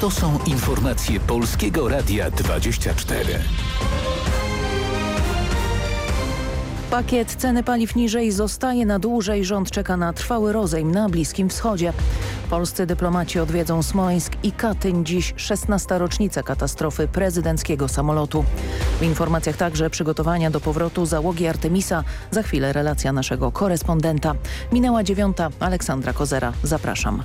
To są informacje Polskiego Radia 24. Pakiet ceny paliw niżej zostaje na dłużej. Rząd czeka na trwały rozejm na Bliskim Wschodzie. Polscy dyplomaci odwiedzą Smoleńsk i Katyń. Dziś 16. rocznica katastrofy prezydenckiego samolotu. W informacjach także przygotowania do powrotu załogi Artemisa. Za chwilę relacja naszego korespondenta. Minęła dziewiąta. Aleksandra Kozera. Zapraszam.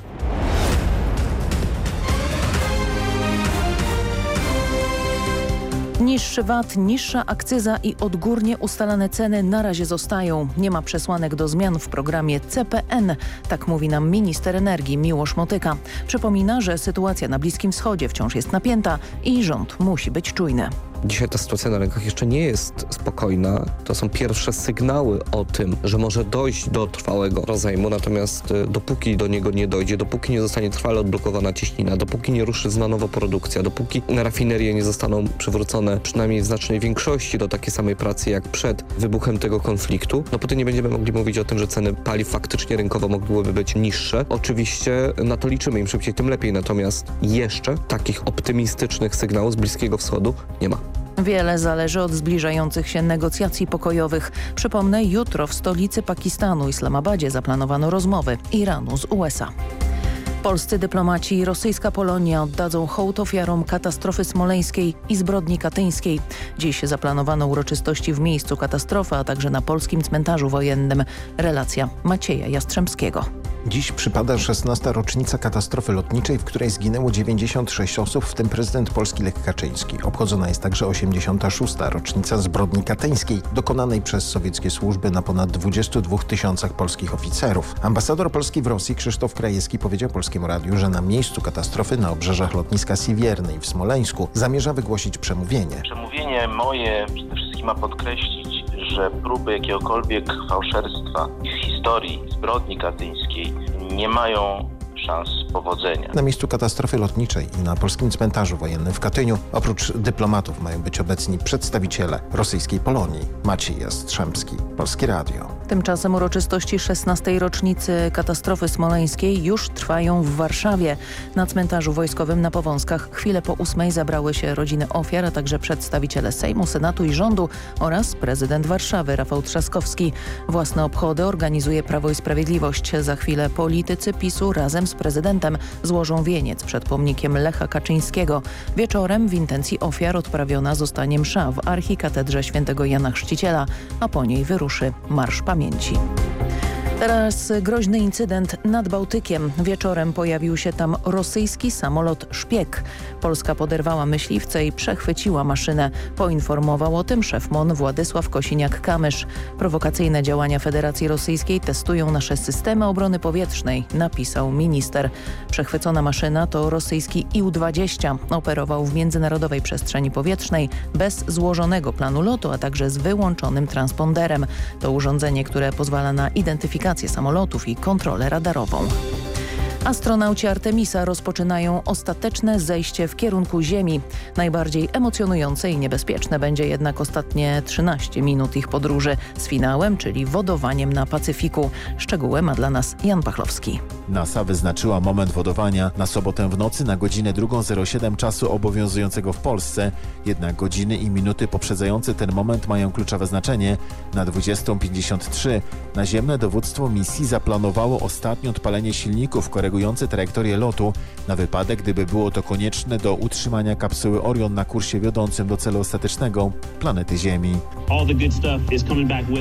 Niższy VAT, niższa akcyza i odgórnie ustalane ceny na razie zostają. Nie ma przesłanek do zmian w programie CPN, tak mówi nam minister energii Miłosz Motyka. Przypomina, że sytuacja na Bliskim Wschodzie wciąż jest napięta i rząd musi być czujny. Dzisiaj ta sytuacja na rynkach jeszcze nie jest spokojna. To są pierwsze sygnały o tym, że może dojść do trwałego rozejmu, natomiast y, dopóki do niego nie dojdzie, dopóki nie zostanie trwale odblokowana cieśnina, dopóki nie ruszy na produkcja, dopóki rafinerie nie zostaną przywrócone przynajmniej w znacznej większości do takiej samej pracy jak przed wybuchem tego konfliktu, no potem nie będziemy mogli mówić o tym, że ceny paliw faktycznie rynkowo mogłyby być niższe. Oczywiście na to liczymy, im szybciej tym lepiej, natomiast jeszcze takich optymistycznych sygnałów z Bliskiego Wschodu nie ma. Wiele zależy od zbliżających się negocjacji pokojowych. Przypomnę, jutro w stolicy Pakistanu, Islamabadzie, zaplanowano rozmowy Iranu z USA. Polscy dyplomaci i rosyjska Polonia oddadzą hołd ofiarom katastrofy smoleńskiej i zbrodni katyńskiej. Dziś zaplanowano uroczystości w miejscu katastrofy, a także na polskim cmentarzu wojennym. Relacja Macieja Jastrzębskiego. Dziś przypada 16. rocznica katastrofy lotniczej, w której zginęło 96 osób, w tym prezydent Polski Lech Kaczyński. Obchodzona jest także 86. rocznica zbrodni katyńskiej, dokonanej przez sowieckie służby na ponad 22 tysiącach polskich oficerów. Ambasador Polski w Rosji Krzysztof Krajewski powiedział Polskiemu Radiu, że na miejscu katastrofy na obrzeżach lotniska Siwiernej w Smoleńsku zamierza wygłosić przemówienie. Przemówienie moje przede wszystkim ma podkreślić, że próby jakiegokolwiek fałszerstwa z historii zbrodni katyńskiej nie mają szans powodzenia. Na miejscu katastrofy lotniczej i na polskim cmentarzu wojennym w Katyniu oprócz dyplomatów mają być obecni przedstawiciele rosyjskiej Polonii. Maciej Jastrzębski, Polskie Radio. Tymczasem uroczystości 16. rocznicy katastrofy smoleńskiej już trwają w Warszawie. Na cmentarzu wojskowym na Powązkach chwilę po ósmej zabrały się rodziny ofiar, a także przedstawiciele Sejmu, Senatu i rządu oraz prezydent Warszawy Rafał Trzaskowski. Własne obchody organizuje Prawo i Sprawiedliwość. Za chwilę politycy PiSu razem z prezydentem złożą wieniec przed pomnikiem Lecha Kaczyńskiego. Wieczorem w intencji ofiar odprawiona zostanie msza w archikatedrze świętego Jana Chrzciciela, a po niej wyruszy Marsz Pamięci pamięci. Teraz groźny incydent nad Bałtykiem. Wieczorem pojawił się tam rosyjski samolot szpieg. Polska poderwała myśliwce i przechwyciła maszynę. Poinformował o tym szef MON Władysław Kosiniak-Kamysz. Prowokacyjne działania Federacji Rosyjskiej testują nasze systemy obrony powietrznej, napisał minister. Przechwycona maszyna to rosyjski IU-20. Operował w międzynarodowej przestrzeni powietrznej bez złożonego planu lotu, a także z wyłączonym transponderem. To urządzenie, które pozwala na identyfikację samolotów i kontrolę radarową. Astronauci Artemisa rozpoczynają ostateczne zejście w kierunku Ziemi. Najbardziej emocjonujące i niebezpieczne będzie jednak ostatnie 13 minut ich podróży z finałem, czyli wodowaniem na Pacyfiku. Szczegóły ma dla nas Jan Pachlowski. NASA wyznaczyła moment wodowania na sobotę w nocy na godzinę 2.07 czasu obowiązującego w Polsce. Jednak godziny i minuty poprzedzające ten moment mają kluczowe znaczenie. Na 20.53 naziemne dowództwo misji zaplanowało ostatnie odpalenie silników korygujące trajektorię lotu na wypadek, gdyby było to konieczne do utrzymania kapsuły Orion na kursie wiodącym do celu ostatecznego planety Ziemi.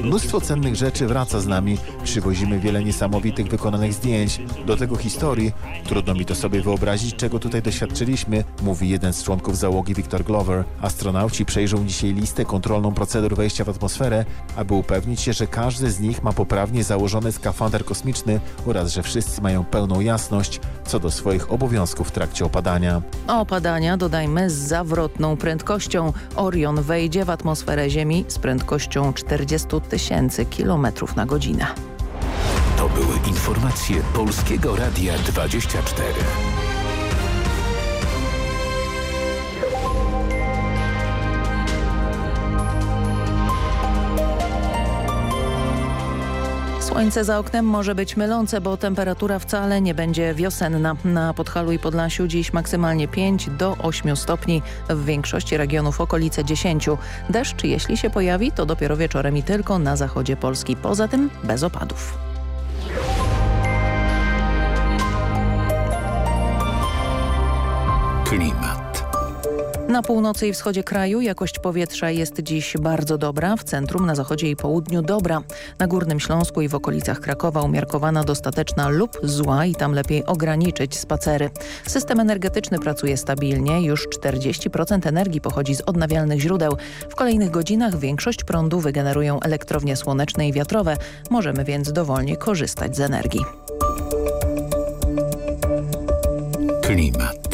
Mnóstwo cennych rzeczy wraca z nami. Przywozimy wiele niesamowitych wykonanych zdjęć. Do tego historii. Trudno mi to sobie wyobrazić, czego tutaj doświadczyliśmy, mówi jeden z członków załogi Victor Glover. Astronauci przejrzą dzisiaj listę kontrolną procedur wejścia w atmosferę, aby upewnić się, że każdy z nich ma poprawnie założony skafander kosmiczny oraz że wszyscy mają pełną jasność co do swoich obowiązków w trakcie opadania. Opadania, dodajmy, z zawrotną prędkością. Orion wejdzie w atmosferę Ziemi z prędkością 40 tysięcy kilometrów na godzinę. To były informacje Polskiego Radia 24. Słońce za oknem może być mylące, bo temperatura wcale nie będzie wiosenna. Na Podhalu i Podlasiu dziś maksymalnie 5 do 8 stopni, w większości regionów okolice 10. Deszcz, jeśli się pojawi, to dopiero wieczorem i tylko na zachodzie Polski. Poza tym bez opadów. Klimat. Na północy i wschodzie kraju jakość powietrza jest dziś bardzo dobra, w centrum, na zachodzie i południu dobra. Na Górnym Śląsku i w okolicach Krakowa umiarkowana dostateczna lub zła i tam lepiej ograniczyć spacery. System energetyczny pracuje stabilnie, już 40% energii pochodzi z odnawialnych źródeł. W kolejnych godzinach większość prądu wygenerują elektrownie słoneczne i wiatrowe. Możemy więc dowolnie korzystać z energii. Klimat.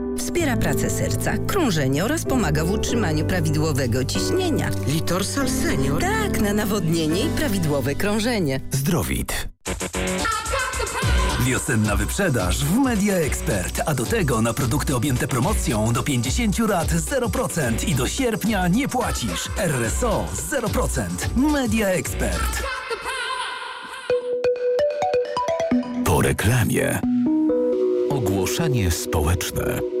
wspiera pracę serca, krążenie oraz pomaga w utrzymaniu prawidłowego ciśnienia. Litorsal Senior? Tak, na nawodnienie i prawidłowe krążenie. Zdrowit. Wiosenna wyprzedaż w Media Expert, a do tego na produkty objęte promocją do 50 lat 0% i do sierpnia nie płacisz. RSO 0%. Media Expert. Po reklamie. Ogłoszenie społeczne.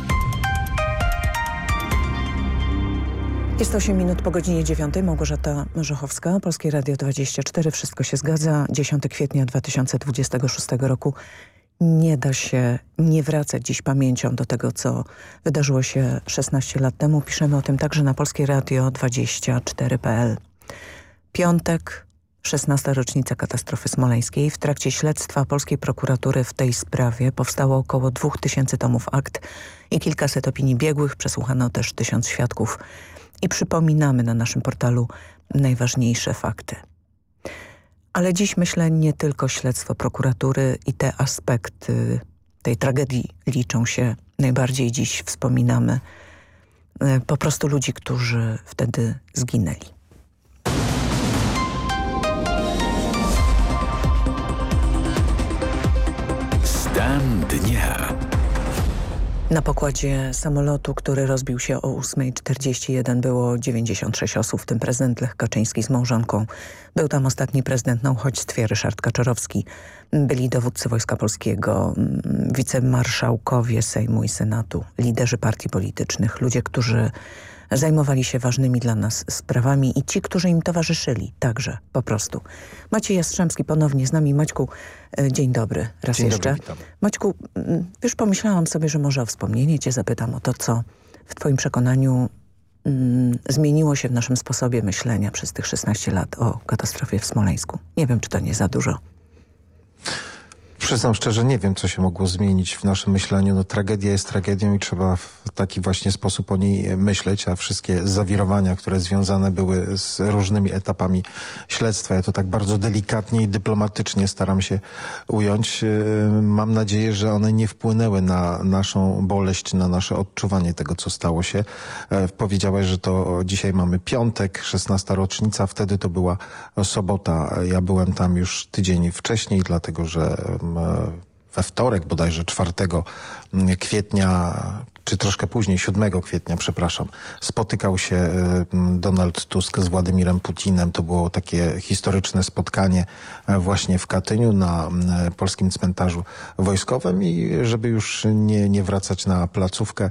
Jest 8 minut po godzinie 9. Małgorzata Żochowska, Polskie Radio 24. Wszystko się zgadza. 10 kwietnia 2026 roku. Nie da się nie wracać dziś pamięcią do tego, co wydarzyło się 16 lat temu. Piszemy o tym także na Polskie Radio 24.pl. Piątek, 16. rocznica katastrofy smoleńskiej. W trakcie śledztwa polskiej prokuratury w tej sprawie powstało około 2000 tomów akt i kilkaset opinii biegłych. Przesłuchano też tysiąc świadków i przypominamy na naszym portalu najważniejsze fakty. Ale dziś myślę nie tylko śledztwo prokuratury i te aspekty tej tragedii liczą się. Najbardziej dziś wspominamy po prostu ludzi, którzy wtedy zginęli. Stan dnia. Na pokładzie samolotu, który rozbił się o 8.41 było 96 osób, w tym prezydent Lech Kaczyński z małżonką. Był tam ostatni prezydent na uchodźstwie Ryszard Kaczorowski. Byli dowódcy Wojska Polskiego, wicemarszałkowie Sejmu i Senatu, liderzy partii politycznych, ludzie, którzy zajmowali się ważnymi dla nas sprawami i ci, którzy im towarzyszyli także po prostu. Maciej Jastrzębski ponownie z nami. Maćku, dzień dobry raz dzień jeszcze. Dobry, witam. Maćku, już pomyślałam sobie, że może o wspomnienie cię zapytam o to, co w twoim przekonaniu mm, zmieniło się w naszym sposobie myślenia przez tych 16 lat o katastrofie w Smoleńsku. Nie wiem, czy to nie za dużo. Przyznam szczerze, nie wiem, co się mogło zmienić w naszym myśleniu. No, tragedia jest tragedią i trzeba w taki właśnie sposób o niej myśleć, a wszystkie zawirowania, które związane były z różnymi etapami śledztwa, ja to tak bardzo delikatnie i dyplomatycznie staram się ująć. Yy, mam nadzieję, że one nie wpłynęły na naszą boleść, na nasze odczuwanie tego, co stało się. E, powiedziałaś, że to dzisiaj mamy piątek, 16 rocznica, wtedy to była sobota. Ja byłem tam już tydzień wcześniej, dlatego że we wtorek, bodajże 4 kwietnia czy troszkę później, 7 kwietnia, przepraszam, spotykał się e, Donald Tusk z Władimirem Putinem. To było takie historyczne spotkanie e, właśnie w Katyniu na polskim cmentarzu wojskowym i żeby już nie, nie wracać na placówkę,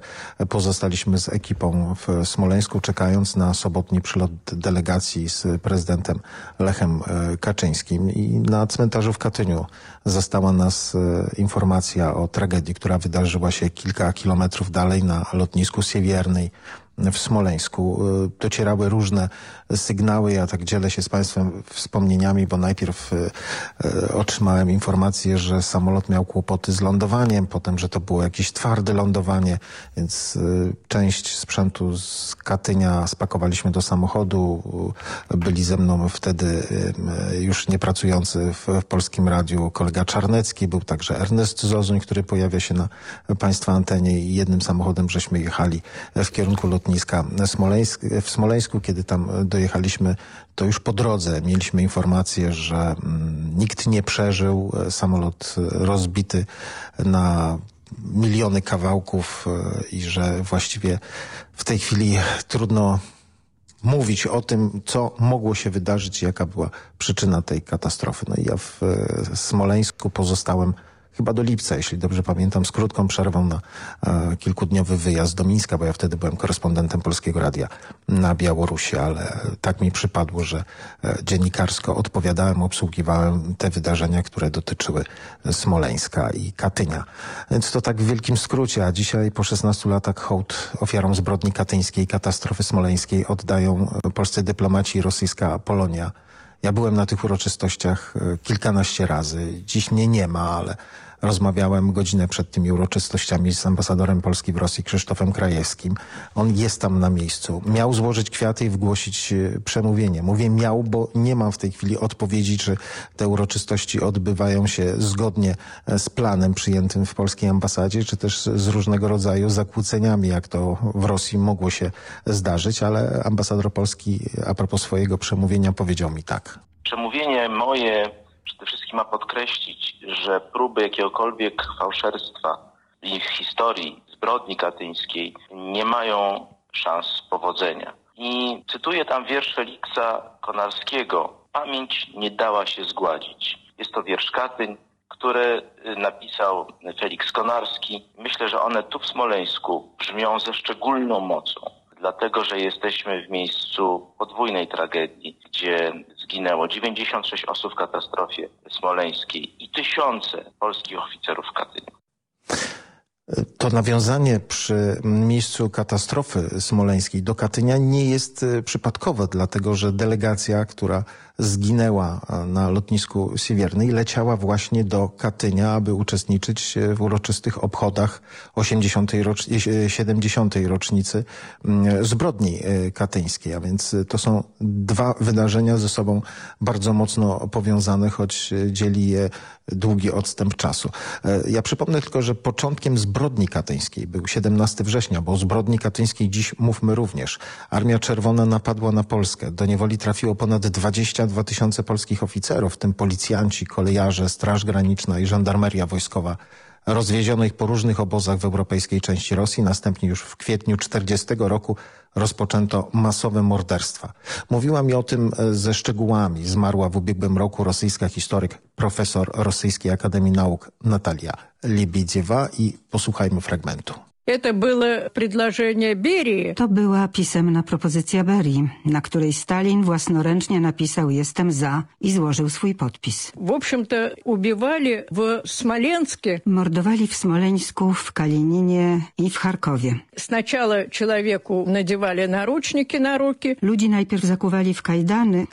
pozostaliśmy z ekipą w Smoleńsku, czekając na sobotni przylot delegacji z prezydentem Lechem e, Kaczyńskim i na cmentarzu w Katyniu zastała nas informacja o tragedii, która wydarzyła się kilka kilometrów dalej dalej na lotnisku Siewiernej w Smoleńsku. Y, docierały różne sygnały. Ja tak dzielę się z Państwem wspomnieniami, bo najpierw y, y, otrzymałem informację, że samolot miał kłopoty z lądowaniem, potem, że to było jakieś twarde lądowanie, więc część sprzętu z Katynia spakowaliśmy do samochodu. Byli ze mną wtedy już nie pracujący w, w Polskim Radiu kolega Czarnecki, był także Ernest Zozuń, który pojawia się na Państwa antenie i jednym samochodem żeśmy jechali w kierunku lotniska Smoleńsk, w Smoleńsku. Kiedy tam dojechaliśmy, to już po drodze mieliśmy informację, że mm, nikt nie przeżył. Samolot rozbity na miliony kawałków e, i że właściwie w tej chwili trudno mówić o tym, co mogło się wydarzyć, jaka była przyczyna tej katastrofy. No i ja w e, Smoleńsku pozostałem chyba do lipca, jeśli dobrze pamiętam, z krótką przerwą na e, kilkudniowy wyjazd do Mińska, bo ja wtedy byłem korespondentem Polskiego Radia na Białorusi, ale tak mi przypadło, że e, dziennikarsko odpowiadałem, obsługiwałem te wydarzenia, które dotyczyły Smoleńska i Katynia. Więc to tak w wielkim skrócie, a dzisiaj po 16 latach hołd ofiarom zbrodni katyńskiej, katastrofy smoleńskiej oddają polscy dyplomaci i rosyjska Polonia. Ja byłem na tych uroczystościach e, kilkanaście razy. Dziś mnie nie ma, ale Rozmawiałem godzinę przed tymi uroczystościami z ambasadorem Polski w Rosji Krzysztofem Krajewskim. On jest tam na miejscu. Miał złożyć kwiaty i wygłosić e, przemówienie. Mówię miał, bo nie mam w tej chwili odpowiedzi, czy te uroczystości odbywają się zgodnie e, z planem przyjętym w polskiej ambasadzie, czy też z różnego rodzaju zakłóceniami, jak to w Rosji mogło się zdarzyć, ale ambasador Polski a propos swojego przemówienia powiedział mi tak. Przemówienie moje przede wszystkim ma podkreślić, że próby jakiegokolwiek fałszerstwa ich historii zbrodni katyńskiej nie mają szans powodzenia. I cytuję tam wiersz Feliksa Konarskiego. Pamięć nie dała się zgładzić. Jest to wiersz Katyń, który napisał Felix Konarski. Myślę, że one tu w Smoleńsku brzmią ze szczególną mocą dlatego że jesteśmy w miejscu podwójnej tragedii, gdzie zginęło 96 osób w katastrofie smoleńskiej i tysiące polskich oficerów w Katyniu. To nawiązanie przy miejscu katastrofy smoleńskiej do Katynia nie jest e, przypadkowe, dlatego że delegacja, która zginęła na lotnisku Siewiernej, leciała właśnie do Katynia, aby uczestniczyć w uroczystych obchodach 80. Rocz 70. rocznicy mm, zbrodni e, katyńskiej. A więc to są dwa wydarzenia ze sobą bardzo mocno powiązane, choć dzieli je długi odstęp czasu. E, ja przypomnę tylko, że początkiem zbrodni katyńskiej był 17 września, bo o zbrodni katyńskiej dziś mówmy również. Armia Czerwona napadła na Polskę. Do niewoli trafiło ponad 22 tysiące polskich oficerów, w tym policjanci, kolejarze, Straż Graniczna i Żandarmeria Wojskowa rozwieziono ich po różnych obozach w europejskiej części Rosji. Następnie już w kwietniu 40 roku rozpoczęto masowe morderstwa. Mówiła mi o tym e, ze szczegółami. Zmarła w ubiegłym roku rosyjska historyk, profesor Rosyjskiej Akademii Nauk Natalia Libidziewa i posłuchajmy fragmentu. To była pisemna propozycja Berii, na której Stalin własnoręcznie napisał jestem za i złożył swój podpis. Mordowali w Smoleńsku, w Kalininie i w Charkowie. Ludzi najpierw zakuwali w kajdany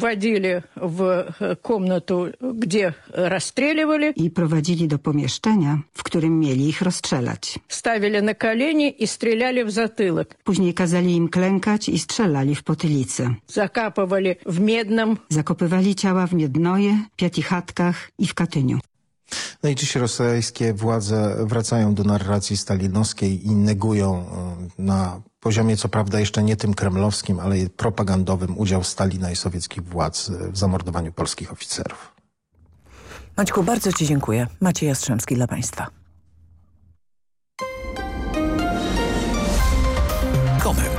i prowadzili do pomieszczenia, w którym mieli ich rozstrzelać. Ставили на колени и стреляли в затылок. Później kazali im klękać i strzelali w potylicę. Закапывали в Медном. Zakopywali ciała w Miednoje, Piatichatkach i w Katyniu. No i dziś rosyjskie władze wracają do narracji stalinowskiej i negują y, na poziomie, co prawda jeszcze nie tym kremlowskim, ale propagandowym udział Stalina i sowieckich władz w zamordowaniu polskich oficerów. Maćku, bardzo Ci dziękuję. Maciej Jastrzębski dla Państwa.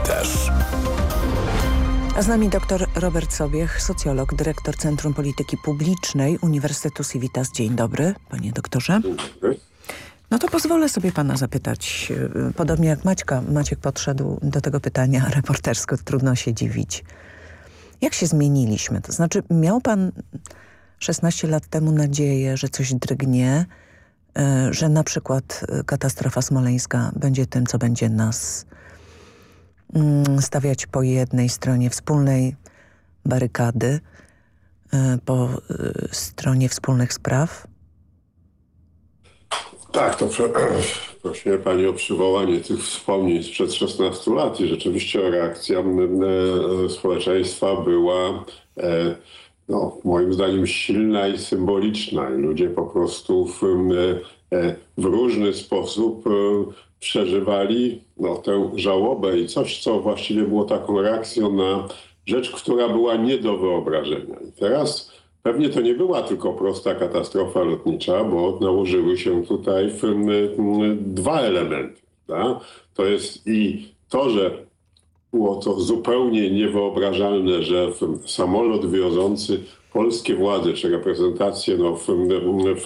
Komentarz. A z nami dr Robert Sobiech, socjolog, dyrektor Centrum Polityki Publicznej Uniwersytetu Civitas. Dzień dobry, panie doktorze. No to pozwolę sobie pana zapytać, y, podobnie jak Maćka, Maciek podszedł do tego pytania reportersko, trudno się dziwić. Jak się zmieniliśmy? To znaczy miał pan 16 lat temu nadzieję, że coś drgnie, y, że na przykład y, katastrofa smoleńska będzie tym, co będzie nas stawiać po jednej stronie wspólnej barykady, po stronie wspólnych spraw? Tak, to prosiłem Pani o przywołanie tych wspomnień sprzed 16 lat i rzeczywiście reakcja społeczeństwa była e, no, moim zdaniem silna i symboliczna i ludzie po prostu w, e, w różny sposób e, przeżywali no, tę żałobę i coś, co właściwie było taką reakcją na rzecz, która była nie do wyobrażenia. I teraz Pewnie to nie była tylko prosta katastrofa lotnicza, bo nałożyły się tutaj dwa elementy. Tak? To jest i to, że było to zupełnie niewyobrażalne, że samolot wiozący polskie władze, czy reprezentację no, w,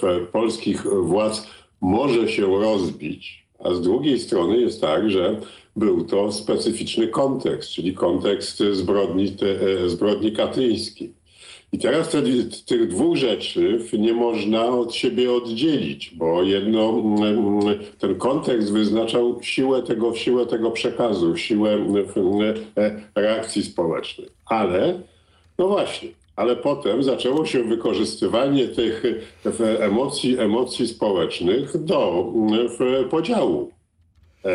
w polskich władz może się rozbić. A z drugiej strony jest tak, że był to specyficzny kontekst, czyli kontekst zbrodni, te, zbrodni katyńskiej. I teraz te, tych dwóch rzeczy nie można od siebie oddzielić, bo jedno, mm, ten kontekst wyznaczał siłę tego, siłę tego przekazu, siłę e, reakcji społecznej. Ale, no właśnie, ale potem zaczęło się wykorzystywanie tych emocji, emocji społecznych do podziału. E,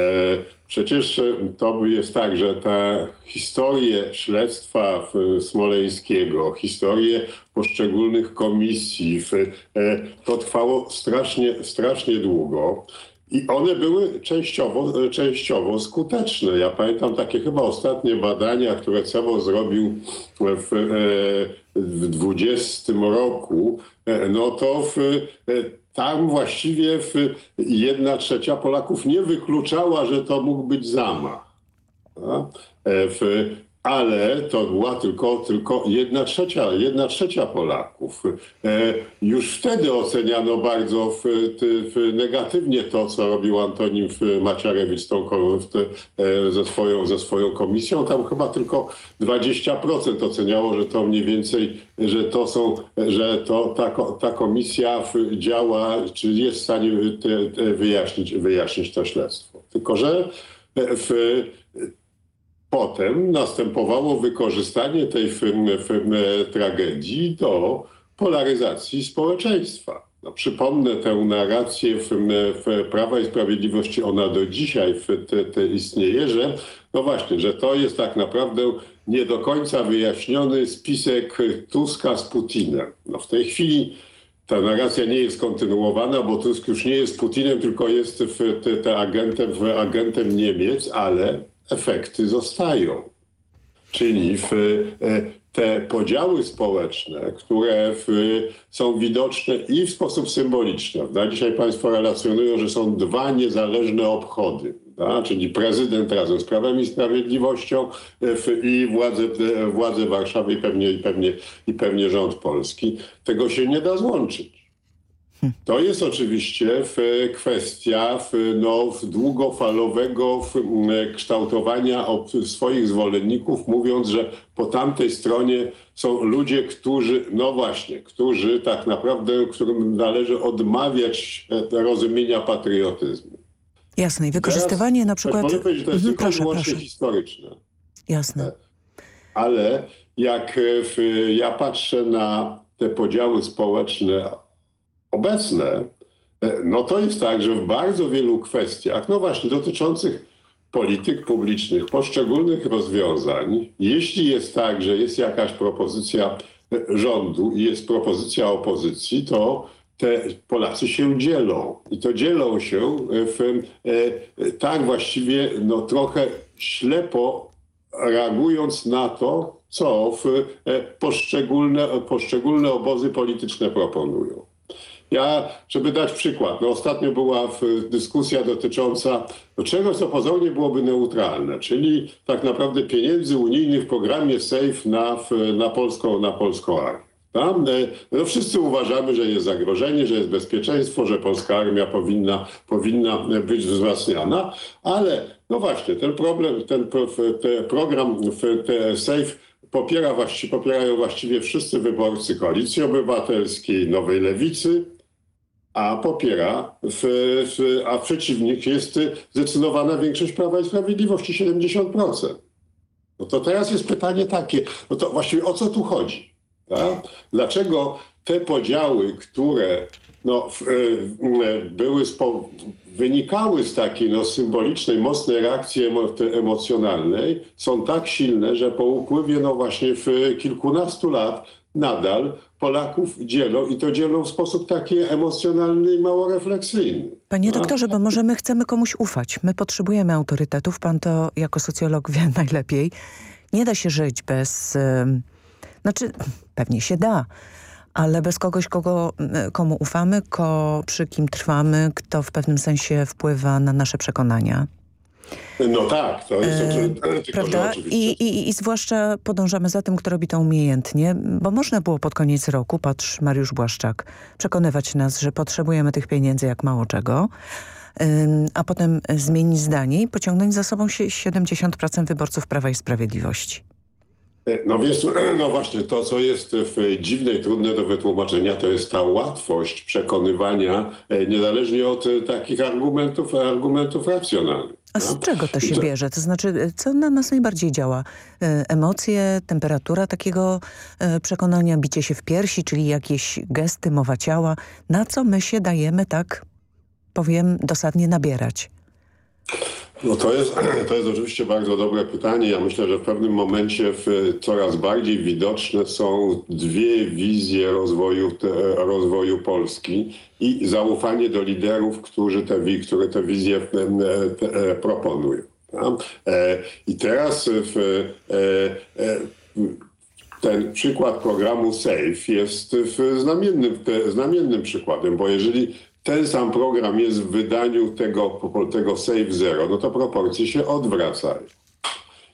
przecież to jest tak, że ta historię śledztwa smoleńskiego, historię poszczególnych komisji, e, to trwało strasznie, strasznie długo. I one były częściowo, częściowo skuteczne. Ja pamiętam takie chyba ostatnie badania, które CEBO zrobił w, e, w 20 roku, no to w, tam właściwie jedna trzecia Polaków nie wykluczała, że to mógł być zamach. E, w, ale to była tylko, tylko jedna, trzecia, jedna trzecia Polaków. E, już wtedy oceniano bardzo w, w, negatywnie to, co robił Antonim Maciarewicz tą, e, ze, swoją, ze swoją komisją. Tam chyba tylko 20% oceniało, że to mniej więcej, że to są, że to ta, ta komisja działa, czy jest w stanie wyjaśnić, wyjaśnić to śledztwo. Tylko, że w, Potem następowało wykorzystanie tej tragedii do polaryzacji społeczeństwa. No, przypomnę tę narrację w, w Prawa i Sprawiedliwości, ona do dzisiaj w te, te istnieje, że no właśnie, że to jest tak naprawdę nie do końca wyjaśniony spisek Tuska z Putinem. No w tej chwili ta narracja nie jest kontynuowana, bo Tusk już nie jest Putinem, tylko jest w, te, te agentem, agentem Niemiec, ale efekty zostają. Czyli w, e, te podziały społeczne, które w, są widoczne i w sposób symboliczny. Da? Dzisiaj Państwo relacjonują, że są dwa niezależne obchody. Czyli prezydent razem z Prawem i Sprawiedliwością w, i władze, władze Warszawy i pewnie, i, pewnie, i pewnie rząd polski. Tego się nie da złączyć. To jest oczywiście kwestia no, długofalowego kształtowania swoich zwolenników, mówiąc, że po tamtej stronie są ludzie, którzy, no właśnie, którzy tak naprawdę, którym należy odmawiać rozumienia patriotyzmu. Jasne. I wykorzystywanie Teraz, na przykład... Mogę powiedzieć, to jest Mhm, tylko proszę, proszę. historyczne. Jasne. Ale jak w, ja patrzę na te podziały społeczne obecne, no to jest tak, że w bardzo wielu kwestiach, no właśnie dotyczących polityk publicznych, poszczególnych rozwiązań, jeśli jest tak, że jest jakaś propozycja rządu i jest propozycja opozycji, to te Polacy się dzielą. I to dzielą się w, e, tak właściwie no, trochę ślepo reagując na to, co w, e, poszczególne, poszczególne obozy polityczne proponują. Ja, żeby dać przykład, no ostatnio była dyskusja dotycząca no, czegoś, co pozornie byłoby neutralne, czyli tak naprawdę pieniędzy unijnych w programie SAFE na, na, polską, na polską armię. Tam, e, no wszyscy uważamy, że jest zagrożenie, że jest bezpieczeństwo, że polska armia powinna, powinna być wzmacniana, ale no właśnie, ten problem, ten, program te SAFE popiera właściwie, popierają właściwie wszyscy wyborcy Koalicji Obywatelskiej, Nowej Lewicy, a popiera, w, w, a przeciwnik jest zdecydowana większość Prawa i Sprawiedliwości, 70%. No to teraz jest pytanie takie, no to właściwie o co tu chodzi? Tak? Dlaczego te podziały, które no, y, były spo, wynikały z takiej no, symbolicznej, mocnej reakcji emo, emocjonalnej, są tak silne, że po upływie no właśnie w kilkunastu lat nadal Polaków dzielą i to dzielą w sposób taki emocjonalny i mało refleksyjny. Panie No. doktorze, bo może my chcemy komuś ufać. My potrzebujemy autorytetów. Pan to jako socjolog wie najlepiej. Nie da się żyć bez... ym, Znaczy, pewnie się da, ale bez kogoś, kogo, y, komu ufamy, ko, przy kim trwamy, kto w pewnym sensie wpływa na nasze przekonania. No tak, to jest E, Prawda? I, i, I zwłaszcza podążamy za tym, kto robi to umiejętnie, bo można było pod koniec roku, patrz Mariusz Błaszczak, przekonywać nas, że potrzebujemy tych pieniędzy jak mało czego, a potem zmienić zdanie i pociągnąć za sobą się 70% wyborców Prawa i Sprawiedliwości. No wiesz, no właśnie, to co jest w dziwne i trudne do wytłumaczenia, to jest ta łatwość przekonywania, e, niezależnie od e, takich argumentów, argumentów racjonalnych. A z no. czego to się To- bierze? To znaczy, y, co na nas najbardziej działa? Y, Emocje, temperatura takiego y, przekonania, bicie się w piersi, czyli jakieś gesty, mowa ciała. Na co my się dajemy tak, powiem, dosadnie nabierać? No to jest, to jest oczywiście bardzo dobre pytanie. Ja myślę, że w pewnym momencie w, coraz bardziej widoczne są dwie wizje rozwoju, te, rozwoju Polski i zaufanie do liderów, którzy te, które te wizje e, te, e, proponują. E, I teraz w, e, e, ten przykład programu SAFE jest znamiennym, te, znamiennym przykładem, bo jeżeli ten sam program jest w wydaniu tego, tego SAFE Zero, no to proporcje się odwracają.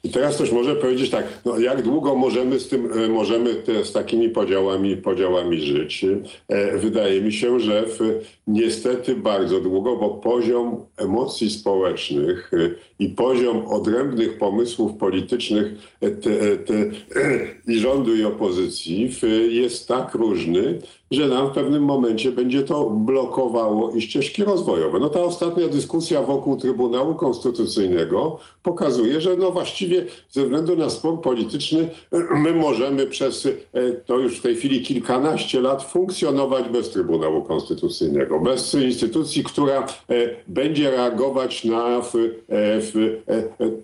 I teraz ktoś może powiedzieć tak, no jak długo możemy z tym, e, możemy te, z takimi podziałami, podziałami żyć? E, Wydaje mi się, że w, niestety bardzo długo, bo poziom emocji społecznych e, i poziom odrębnych pomysłów politycznych e, te, te, i rządu i opozycji w, jest tak różny, że nam w pewnym momencie będzie to blokowało i ścieżki rozwojowe. No ta ostatnia dyskusja wokół Trybunału Konstytucyjnego pokazuje, że no właściwie ze względu na sport polityczny my możemy przez e, to już w tej chwili kilkanaście lat funkcjonować bez Trybunału Konstytucyjnego, bez instytucji, która e, będzie reagować na w, e, w,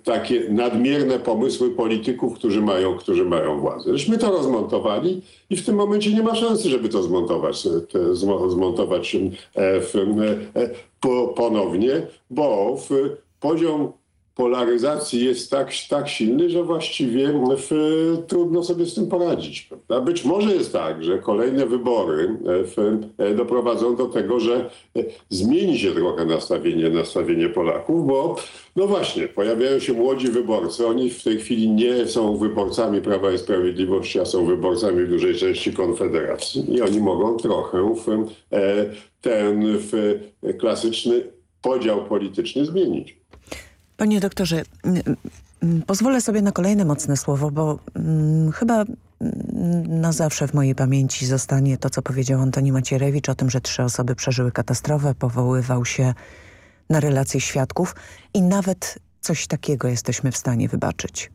takie nadmierne pomysły polityków, którzy mają, którzy mają władzę. Żeśmy to rozmontowali i w tym momencie nie ma szansy, żeby to zmontować, e, te, zmo- zmontować e, w, e, po, ponownie, bo w poziom polaryzacji jest tak, tak silny, że właściwie w, trudno sobie z tym poradzić. Prawda? Być może jest tak, że kolejne wybory w, doprowadzą do tego, że zmieni się trochę nastawienie, nastawienie Polaków, bo no właśnie, pojawiają się młodzi wyborcy. Oni w tej chwili nie są wyborcami Prawa i Sprawiedliwości, a są wyborcami w dużej części Konfederacji. I oni mogą trochę w, ten w klasyczny podział polityczny zmienić. Panie doktorze, pozwolę sobie na kolejne mocne słowo, bo chyba na zawsze w mojej pamięci zostanie to, co powiedział Antoni Macierewicz o tym, że trzy osoby przeżyły katastrofę, powoływał się na relacje świadków i nawet coś takiego jesteśmy w stanie wybaczyć.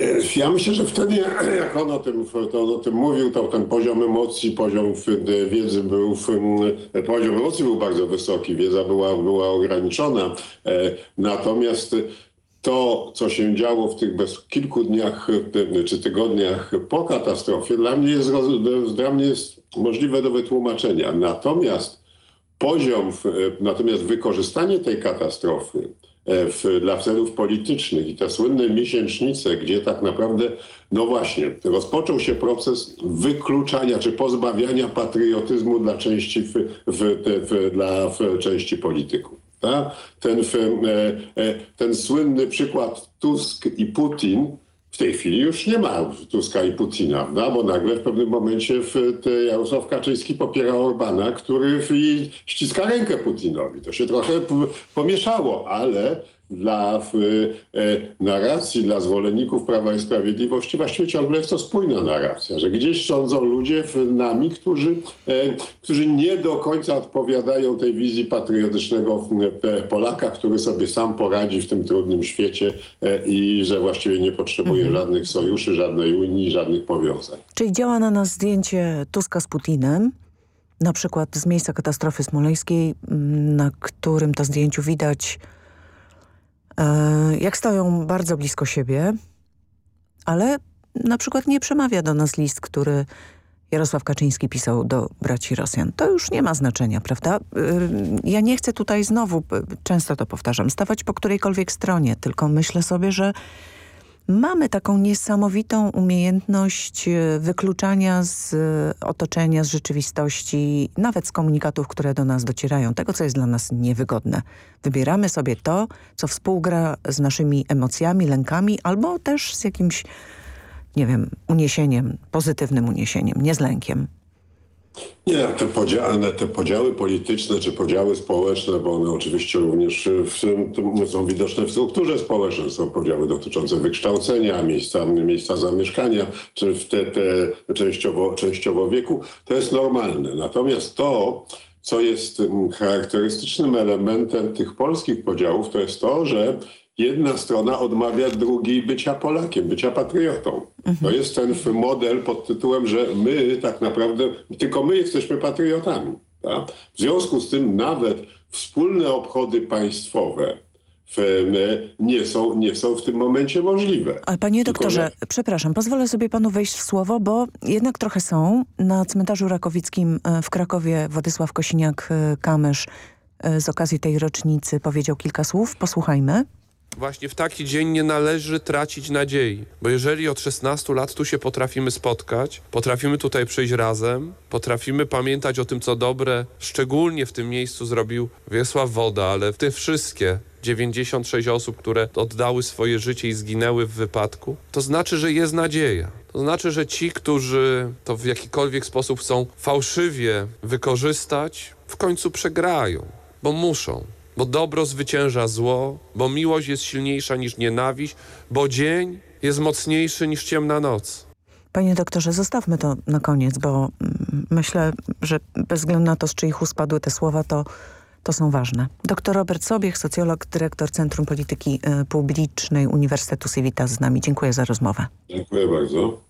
Ja myślę, że wtedy, jak on o tym, to on o tym mówił, to ten poziom emocji, poziom wiedzy był, poziom emocji był bardzo wysoki, wiedza była, była ograniczona. E, natomiast to, co się działo w tych bez, kilku dniach czy tygodniach po katastrofie, dla mnie jest, dla mnie jest możliwe do wytłumaczenia. Natomiast poziom, natomiast wykorzystanie tej katastrofy E, w, dla celów politycznych i te słynne miesięcznice, gdzie tak naprawdę, no właśnie, rozpoczął się proces wykluczania czy pozbawiania patriotyzmu dla części, w, w, w, dla części polityków. Ta? Ten, e, e, ten słynny przykład Tusk i Putin, w tej chwili już nie ma Tuska i Putina, prawda? bo nagle w pewnym momencie w Jarosław Kaczyński popiera Orbana, który ściska rękę Putinowi. To się trochę pomieszało, ale dla e, narracji, dla zwolenników Prawa i Sprawiedliwości właściwie ciągle jest to spójna narracja, że gdzieś sądzą ludzie nami, którzy, e, którzy nie do końca odpowiadają tej wizji patriotycznego e, Polaka, który sobie sam poradzi w tym trudnym świecie i że właściwie nie potrzebuje mhm. żadnych sojuszy, żadnej Unii, żadnych powiązań. Czyli działa na nas zdjęcie Tuska z Putinem, na przykład z miejsca katastrofy smoleńskiej, na którym to zdjęciu widać jak stoją bardzo blisko siebie, ale na przykład nie przemawia do nas list, który Jarosław Kaczyński pisał do braci Rosjan. To już nie ma znaczenia, prawda? E, ja nie chcę tutaj znowu, często to powtarzam, stawać po którejkolwiek stronie, tylko myślę sobie, że Mamy taką niesamowitą umiejętność e, wykluczania z e, otoczenia, z rzeczywistości, nawet z komunikatów, które do nas docierają, tego, co jest dla nas niewygodne. Wybieramy sobie to, co współgra z naszymi emocjami, lękami, albo też z jakimś, nie wiem, uniesieniem, pozytywnym uniesieniem, nie z lękiem. Nie, te podziały, te podziały polityczne czy podziały społeczne, bo one oczywiście również w, są widoczne w strukturze społecznej. Są podziały dotyczące wykształcenia, miejsca, miejsca zamieszkania, czy w te, te częściowo, częściowo wieku. To jest normalne. Natomiast to, co jest charakterystycznym elementem tych polskich podziałów, to jest to, że jedna strona odmawia drugiej bycia Polakiem, bycia patriotą. To jest ten model pod tytułem, że my tak naprawdę, tylko my jesteśmy patriotami. Tak? W związku z tym nawet wspólne obchody państwowe, nie są, nie są w tym momencie możliwe. Ale panie doktorze, przepraszam, pozwolę sobie panu wejść w słowo, bo jednak trochę są. Na cmentarzu rakowickim e, w Krakowie Władysław Kosiniak-Kamysz e, z okazji tej rocznicy powiedział kilka słów. Posłuchajmy. Właśnie w taki dzień nie należy tracić nadziei, bo jeżeli od 16 lat tu się potrafimy spotkać, potrafimy tutaj przyjść razem, potrafimy pamiętać o tym, co dobre, szczególnie w tym miejscu zrobił Wiesław Woda, ale te wszystkie 96 osób, które oddały swoje życie i zginęły w wypadku, to znaczy, że jest nadzieja. To znaczy, że ci, którzy to w jakikolwiek sposób chcą fałszywie wykorzystać, w końcu przegrają, bo muszą bo dobro zwycięża zło, bo miłość jest silniejsza niż nienawiść, bo dzień jest mocniejszy niż ciemna noc. Panie doktorze, zostawmy to na koniec, bo mm, myślę, że bez względu na to, z czyich ust padły te słowa, to, to są ważne. Doktor Robert Sobiech, socjolog, dyrektor Centrum Polityki e, Publicznej Uniwersytetu Civitas z nami. Dziękuję za rozmowę. Dziękuję bardzo.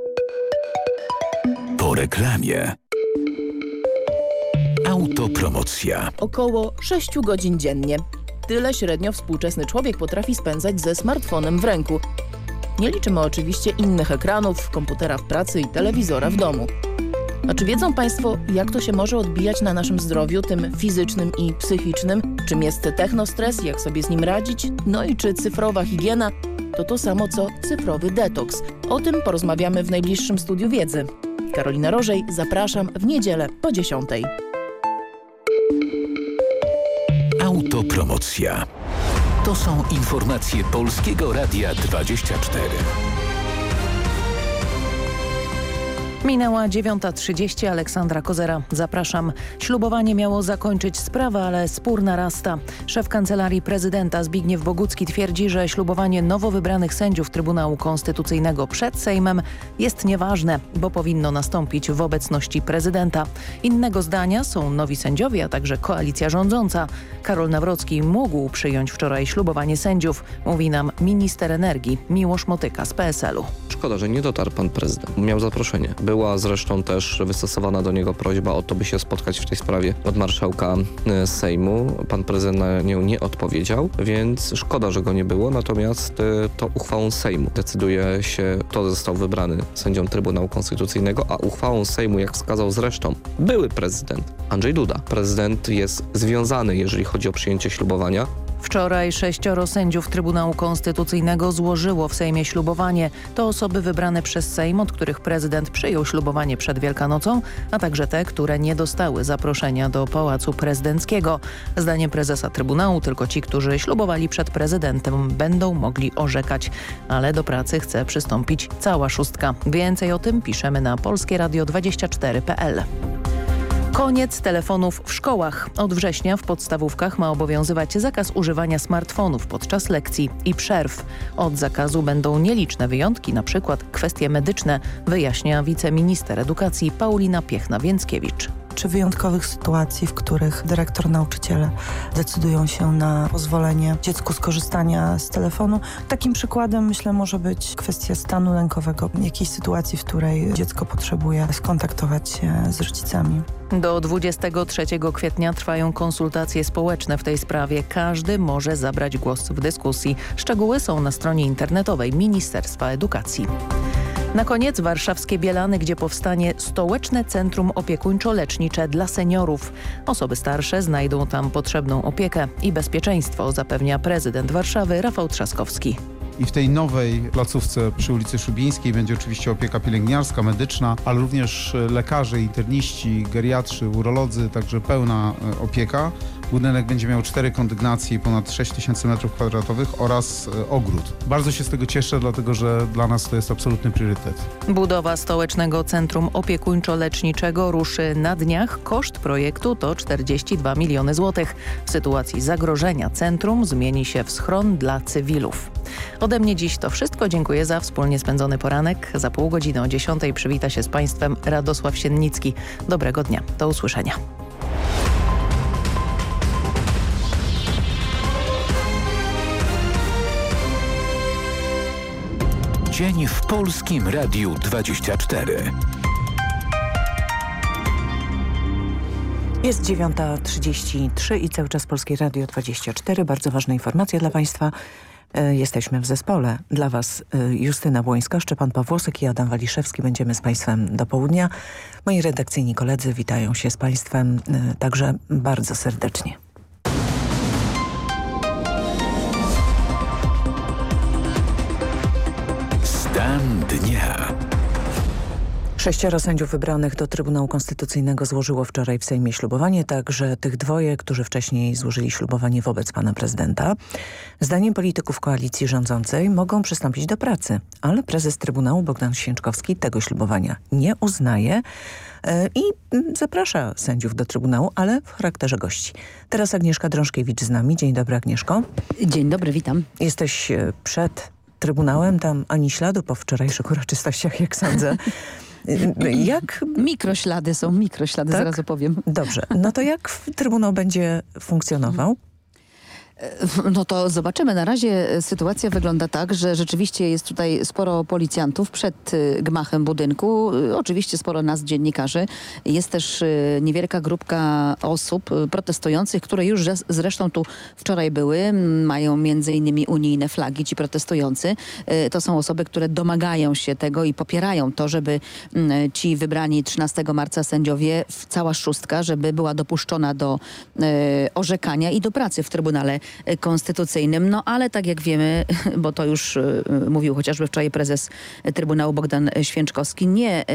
Reklamie. Autopromocja. Około 6 godzin dziennie. Tyle średnio współczesny człowiek potrafi spędzać ze smartfonem w ręku. Nie liczymy oczywiście innych ekranów, komputera w pracy i telewizora w domu. A czy wiedzą Państwo, jak to się może odbijać na naszym zdrowiu, tym fizycznym i psychicznym? Czym jest technostres, jak sobie z nim radzić? No i czy cyfrowa higiena to to samo co cyfrowy detoks? O tym porozmawiamy w najbliższym studiu wiedzy. Karolina Rożej, zapraszam w niedzielę po 10. Autopromocja. To są informacje Polskiego Radia 24. Minęła 9.30, Aleksandra Kozera. Zapraszam. Ślubowanie miało zakończyć sprawę, ale spór narasta. Szef Kancelarii Prezydenta Zbigniew Bogucki twierdzi, że ślubowanie nowo wybranych sędziów Trybunału Konstytucyjnego przed Sejmem jest nieważne, bo powinno nastąpić w obecności prezydenta. Innego zdania są nowi sędziowie, a także koalicja rządząca. Karol Nawrocki mógł przyjąć wczoraj ślubowanie sędziów, mówi nam minister energii Miłosz Motyka z PSL-u. Szkoda, że nie dotarł pan prezydent. Miał zaproszenie. Była zresztą też wystosowana do niego prośba o to, by się spotkać w tej sprawie od marszałka e, Sejmu. Pan prezydent na nią nie odpowiedział, więc szkoda, że go nie było. Natomiast e, to uchwałą Sejmu decyduje się, kto został wybrany sędzią Trybunału Konstytucyjnego, a uchwałą Sejmu, jak wskazał zresztą były prezydent Andrzej Duda. Prezydent jest związany, jeżeli chodzi o przyjęcie ślubowania Wczoraj sześcioro sędziów Trybunału Konstytucyjnego złożyło w Sejmie ślubowanie. To osoby wybrane przez Sejm, od których prezydent przyjął ślubowanie przed Wielkanocą, a także te, które nie dostały zaproszenia do Pałacu Prezydenckiego. Zdaniem prezesa Trybunału tylko ci, którzy ślubowali przed prezydentem będą mogli orzekać, ale do pracy chce przystąpić cała szóstka. Więcej o tym piszemy na polskieradio24.pl. Koniec telefonów w szkołach. Od września w podstawówkach ma obowiązywać zakaz używania smartfonów podczas lekcji i przerw. Od zakazu będą nieliczne wyjątki, na przykład kwestie medyczne, wyjaśnia wiceminister edukacji Paulina Piechna-Więckiewicz czy wyjątkowych sytuacji, w których dyrektor, nauczyciele decydują się na pozwolenie dziecku skorzystania z telefonu. Takim przykładem myślę może być kwestia stanu lękowego, jakiejś sytuacji, w której dziecko potrzebuje skontaktować się z rodzicami. Do 23 kwietnia trwają konsultacje społeczne w tej sprawie. Każdy może zabrać głos w dyskusji. Szczegóły są na stronie internetowej Ministerstwa Edukacji. Na koniec warszawskie Bielany, gdzie powstanie Stołeczne Centrum Opiekuńczo-Lecznicze dla Seniorów. Osoby starsze znajdą tam potrzebną opiekę i bezpieczeństwo, zapewnia prezydent Warszawy Rafał Trzaskowski. I w tej nowej placówce przy ulicy Szubińskiej będzie oczywiście opieka pielęgniarska, medyczna, ale również lekarze, interniści, geriatrzy, urolodzy, także pełna e, opieka. Budynek będzie miał cztery kondygnacje i ponad 6 tysięcy metrów kwadratowych oraz e, ogród. Bardzo się z tego cieszę, dlatego że dla nas to jest absolutny priorytet. Budowa Stołecznego Centrum Opiekuńczo-Leczniczego ruszy na dniach. Koszt projektu to 42 miliony złotych. W sytuacji zagrożenia centrum zmieni się w schron dla cywilów. Ode mnie dziś to wszystko. Dziękuję za wspólnie spędzony poranek. Za pół godziny o 10 przywita się z Państwem Radosław Siennicki. Dobrego dnia. Do usłyszenia. Dzień w Polskim Radiu 24. Jest 9.33 i cały czas Polskie Radio 24. Bardzo ważna informacja dla Państwa. E, jesteśmy w zespole. Dla Was e, Justyna Błońska, Szczepan Pawłosek i Adam Waliszewski. Będziemy z Państwem do południa. Moi redakcyjni koledzy witają się z Państwem e, także bardzo serdecznie. Stan dnia. Sześcioro sędziów wybranych do Trybunału Konstytucyjnego złożyło wczoraj w Sejmie ślubowanie, także tych dwoje, którzy wcześniej złożyli ślubowanie wobec pana prezydenta. Zdaniem polityków koalicji rządzącej mogą przystąpić do pracy, ale prezes Trybunału Bogdan Święczkowski tego ślubowania nie uznaje e, i zaprasza sędziów do Trybunału, ale w charakterze gości. Teraz Agnieszka Drążkiewicz z nami. Dzień dobry Agnieszko. Dzień dobry, witam. Jesteś e, przed Trybunałem, tam ani śladu po wczorajszych uroczystościach, jak sądzę. Jak... Mikroślady są, mikroślady, tak? zaraz opowiem. Dobrze. No to jak Trybunał będzie funkcjonował? No to zobaczymy. Na razie sytuacja wygląda tak, że rzeczywiście jest tutaj sporo policjantów przed y, gmachem budynku. Oczywiście sporo nas, dziennikarzy. Jest też niewielka grupka osób protestujących, które już zresztą tu wczoraj były. Mają między innymi unijne flagi, ci protestujący. To są osoby, które domagają się tego i popierają to, żeby ci wybrani 13 marca sędziowie, cała szóstka, żeby była dopuszczona do orzekania i do pracy w Trybunale konstytucyjnym. No ale tak jak wiemy, bo to już y, mówił chociażby wczoraj prezes Trybunału Bogdan Święczkowski, nie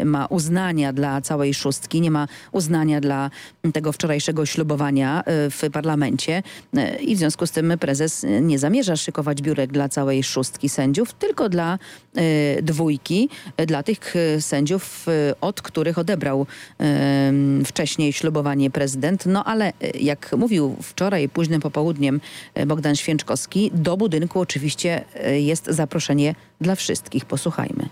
y, ma uznania dla całej szóstki, nie ma uznania dla tego wczorajszego ślubowania y, w parlamencie i w związku z tym prezes nie zamierza szykować biurek dla całej szóstki sędziów, tylko dla dwójki, dla tych sędziów, od których odebrał wcześniej ślubowanie prezydent. No ale jak mówił wczoraj późnym popołudniem E, Bogdan Święczkowski. Do budynku oczywiście e, jest zaproszenie dla wszystkich. Posłuchajmy.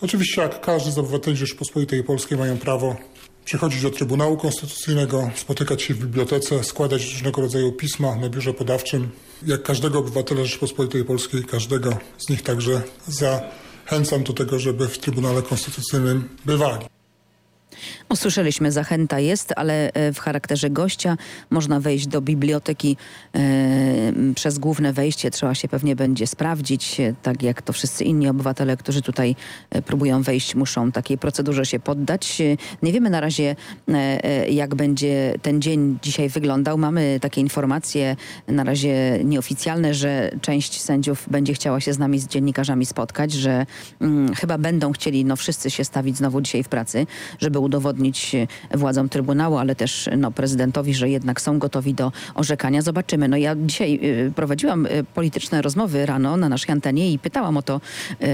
Oczywiście jak każdy z obywateli Rzeczypospolitej Polskiej mają prawo przychodzić do Trybunału Konstytucyjnego, spotykać się w bibliotece, składać różnego rodzaju pisma na biurze podawczym. Jak każdego obywatela Rzeczypospolitej Polskiej, każdego z nich także zachęcam do tego, żeby w Trybunale Konstytucyjnym bywali. Usłyszeliśmy, zachęta jest, ale e, w charakterze gościa można wejść do biblioteki e, przez główne wejście. Trzeba się pewnie będzie sprawdzić, e, tak jak to wszyscy inni obywatele, którzy tutaj próbują wejść, muszą takiej procedurze się poddać. Nie wiemy na razie, jak będzie ten dzień dzisiaj wyglądał. Mamy takie informacje, na razie nieoficjalne, że część sędziów będzie chciała się z nami, z dziennikarzami spotkać, że mm, chyba będą chcieli no, wszyscy się stawić znowu dzisiaj w pracy, żeby udowodnić władzom Trybunału, ale też no, prezydentowi, że jednak są gotowi do orzekania. Zobaczymy. No ja dzisiaj y, prowadziłam polityczne rozmowy rano na naszej antenie i pytałam o to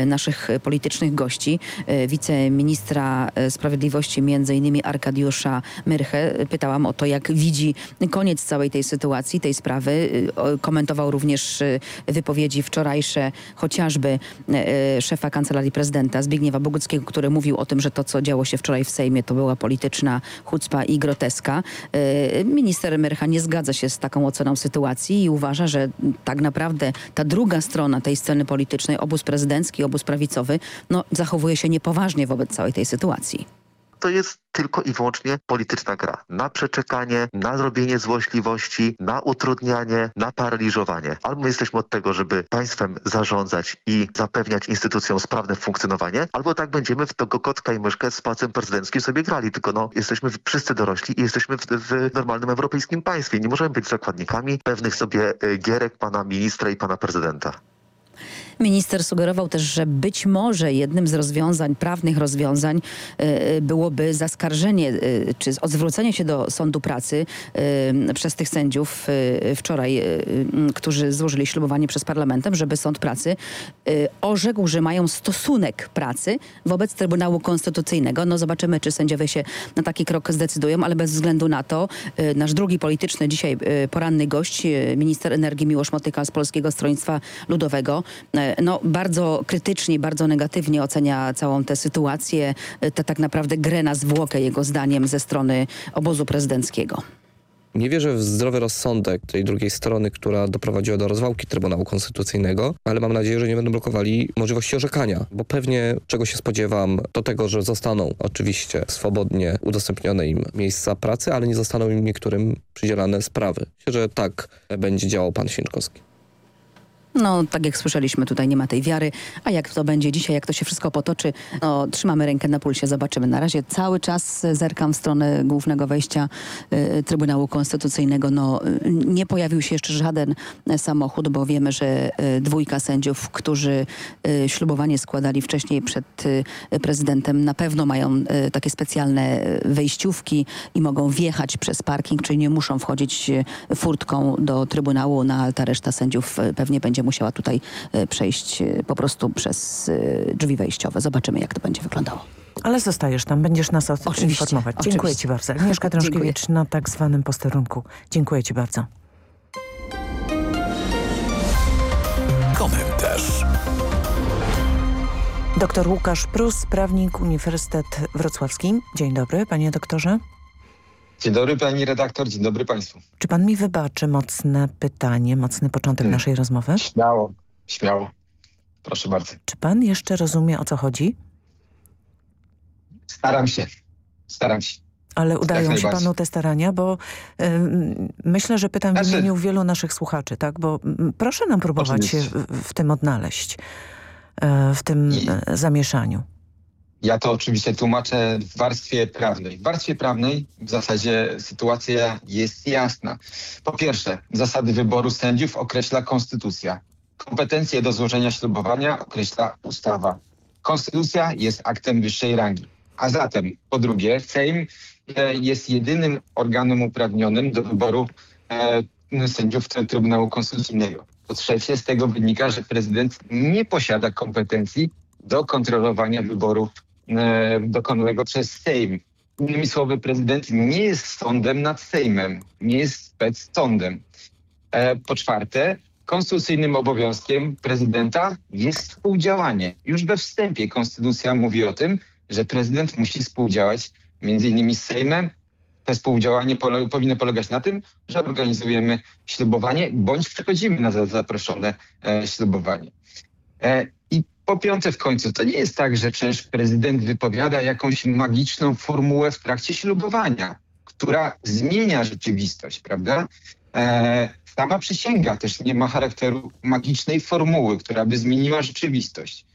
naszych politycznych gości. Wiceministra Sprawiedliwości, między innymi Arkadiusza Myrchę. Pytałam o to, jak widzi koniec całej tej sytuacji, tej sprawy. Komentował również wypowiedzi wczorajsze chociażby szefa Kancelarii Prezydenta Zbigniewa Boguckiego, który mówił o tym, że to, co działo się wczoraj w Sejmie, to była polityczna chucpa i groteska. E, minister Mercha nie zgadza się z taką oceną sytuacji i uważa, że tak naprawdę ta druga strona tej sceny politycznej, obóz prezydencki, obóz prawicowy, no, zachowuje się niepoważnie wobec całej tej sytuacji to jest tylko i wyłącznie polityczna gra. Na przeczekanie, na zrobienie złośliwości, na utrudnianie, na paraliżowanie. Albo jesteśmy od tego, żeby państwem zarządzać i zapewniać instytucjom sprawne funkcjonowanie, albo tak będziemy w tego kotka i myszkę z pacem prezydenckim sobie grali. Tylko no, jesteśmy wszyscy dorośli i jesteśmy w, w normalnym europejskim państwie. Nie możemy być zakładnikami pewnych sobie e, gierek pana ministra i pana prezydenta. Minister sugerował też, że być może jednym z rozwiązań, prawnych rozwiązań e, e, byłoby zaskarżenie e, czy odwrócenie się do sądu pracy przez tych sędziów wczoraj, którzy złożyli ślubowanie przez parlamentem, żeby sąd pracy orzekł, że mają stosunek pracy wobec Trybunału Konstytucyjnego. No zobaczymy, czy sędziowie się na taki krok zdecydują, ale bez względu na to nasz drugi polityczny dzisiaj poranny gość, minister energii Miłosz Motyka z Polskiego Stronnictwa Ludowego no, bardzo krytycznie, bardzo negatywnie ocenia całą tę sytuację, tę tak naprawdę grę na zwłokę jego zdaniem ze strony obozu prezydenckiego. Nie wierzę w zdrowy rozsądek tej drugiej strony, która doprowadziła do rozwałki Trybunału Konstytucyjnego, ale mam nadzieję, że nie będą blokowali możliwości orzekania, bo pewnie czego się spodziewam, to tego, że zostaną oczywiście swobodnie udostępnione im miejsca pracy, ale nie zostaną im niektórym przydzielane sprawy. Myślę, że tak będzie działał pan Święczkowski. No, tak jak słyszeliśmy, tutaj nie ma tej wiary. A jak to będzie dzisiaj, jak to się wszystko potoczy, no, trzymamy rękę na pulsie, zobaczymy. Na razie cały czas zerkam w stronę głównego wejścia y, Trybunału Konstytucyjnego. No, y, nie pojawił się jeszcze żaden samochód, bo wiemy, że y, dwójka sędziów, którzy y, ślubowanie składali wcześniej przed prezydentem, na pewno mają takie specjalne wejściówki i mogą wjechać przez parking, czyli nie muszą wchodzić furtką do Trybunału, no, ale ta reszta sędziów pewnie będzie musiała tutaj y, przejść y, po prostu przez y, drzwi wejściowe. Zobaczymy, jak to będzie wyglądało. Ale zostajesz tam, będziesz nas o tym Oczywiście, informować. Dziękuję oczywiście. Ci bardzo. Agnieszka Drążkiewicz na tak zwanym posterunku. Dziękuję Ci bardzo. Komentarz. Doktor Łukasz Prus, prawnik Uniwersytet Wrocławski. Dzień dobry, panie doktorze. Dzień dobry pani redaktor, dzień dobry państwu. Czy pan mi wybaczy mocne pytanie, mocny początek naszej rozmowy? Śmiało, śmiało. Proszę bardzo. Czy pan jeszcze rozumie, o co chodzi? Staram się, staram się. Ale udają się panu te starania, bo ym, myślę, że pytam w Znaczy- imieniu wielu naszych słuchaczy, tak? Bo proszę nam próbować się Oczywiście. w, w tym odnaleźć, e, w tym zamieszaniu. Ja to oczywiście tłumaczę w warstwie prawnej. W warstwie prawnej w zasadzie sytuacja jest jasna. Po pierwsze, zasady wyboru sędziów określa konstytucja. Kompetencje do złożenia ślubowania określa ustawa. Konstytucja jest aktem wyższej rangi. A zatem, po drugie, Sejm e, jest jedynym organem uprawnionym do wyboru e, sędziów Try- Trybunału Konstytucyjnego. Po trzecie, z tego wynika, że prezydent nie posiada kompetencji do kontrolowania wyboru e, dokonanego przez Sejm. Innymi słowy, prezydent nie jest sądem nad Sejmem, nie jest spec sądem. E, po czwarte, konstytucyjnym obowiązkiem prezydenta jest współdziałanie. Już we wstępie konstytucja mówi o tym, że prezydent musi współdziałać między innymi z Sejmem. To współdziałanie pole, powinno polegać na tym, że organizujemy ślubowanie bądź przechodzimy na za- zaproszone e, ślubowanie. E, po piąte w końcu, to nie jest tak, że przecież prezydent wypowiada jakąś magiczną formułę w trakcie ślubowania, która zmienia rzeczywistość, prawda? E, sama przysięga też nie ma charakteru magicznej formuły, która by zmieniła rzeczywistość.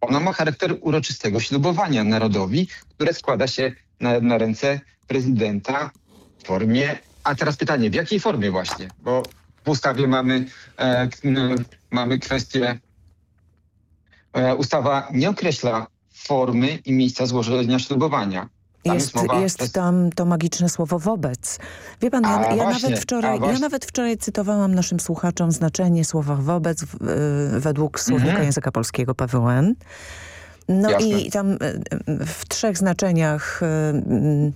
Ona ma charakter uroczystego ślubowania narodowi, które składa się na, na ręce prezydenta w formie. A teraz pytanie, w jakiej formie właśnie? Bo w ustawie mamy, e, mamy kwestię. E, ustawa nie określa formy i miejsca złożenia ślubowania. Tam Jest, mowa- jest tam to magiczne słowo wobec. Wie pan, ja, ja, właśnie, nawet wczoraj, ja nawet wczoraj cytowałam naszym słuchaczom znaczenie słowa wobec w, y, według słownika Mhm. języka polskiego PWN. No Jasne. i tam y, w trzech znaczeniach y,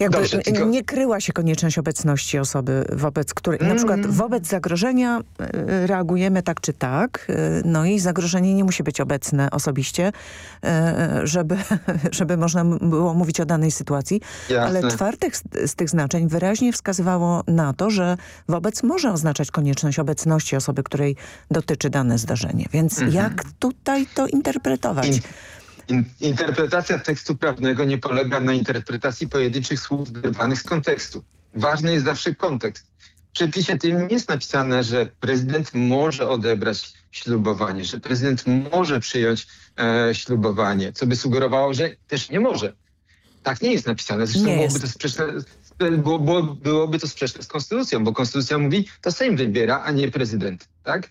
jakby Dobrze, tylko- nie kryła się konieczność obecności osoby, wobec której, na przykład Mm. wobec zagrożenia y, reagujemy tak czy tak, y, no i zagrożenie nie musi być obecne osobiście, y, żeby, żeby można było mówić o danej sytuacji, Jasne. ale czwartych z, z tych znaczeń wyraźnie wskazywało na to, że wobec może oznaczać konieczność obecności osoby, której dotyczy dane zdarzenie. Więc Mhm. jak tutaj to interpretować? In, in, interpretacja tekstu prawnego nie polega na interpretacji pojedynczych słów wyrwanych z kontekstu. Ważny jest zawsze kontekst. W przepisie tym nie jest napisane, że prezydent może odebrać ślubowanie, że prezydent może przyjąć e, ślubowanie, co by sugerowało, że też nie może. Tak nie jest napisane. Zresztą Nie byłoby jest. to, sprzeczne, było, było, byłoby to sprzeczne z konstytucją, bo konstytucja mówi, to Sejm wybiera, a nie prezydent. Tak?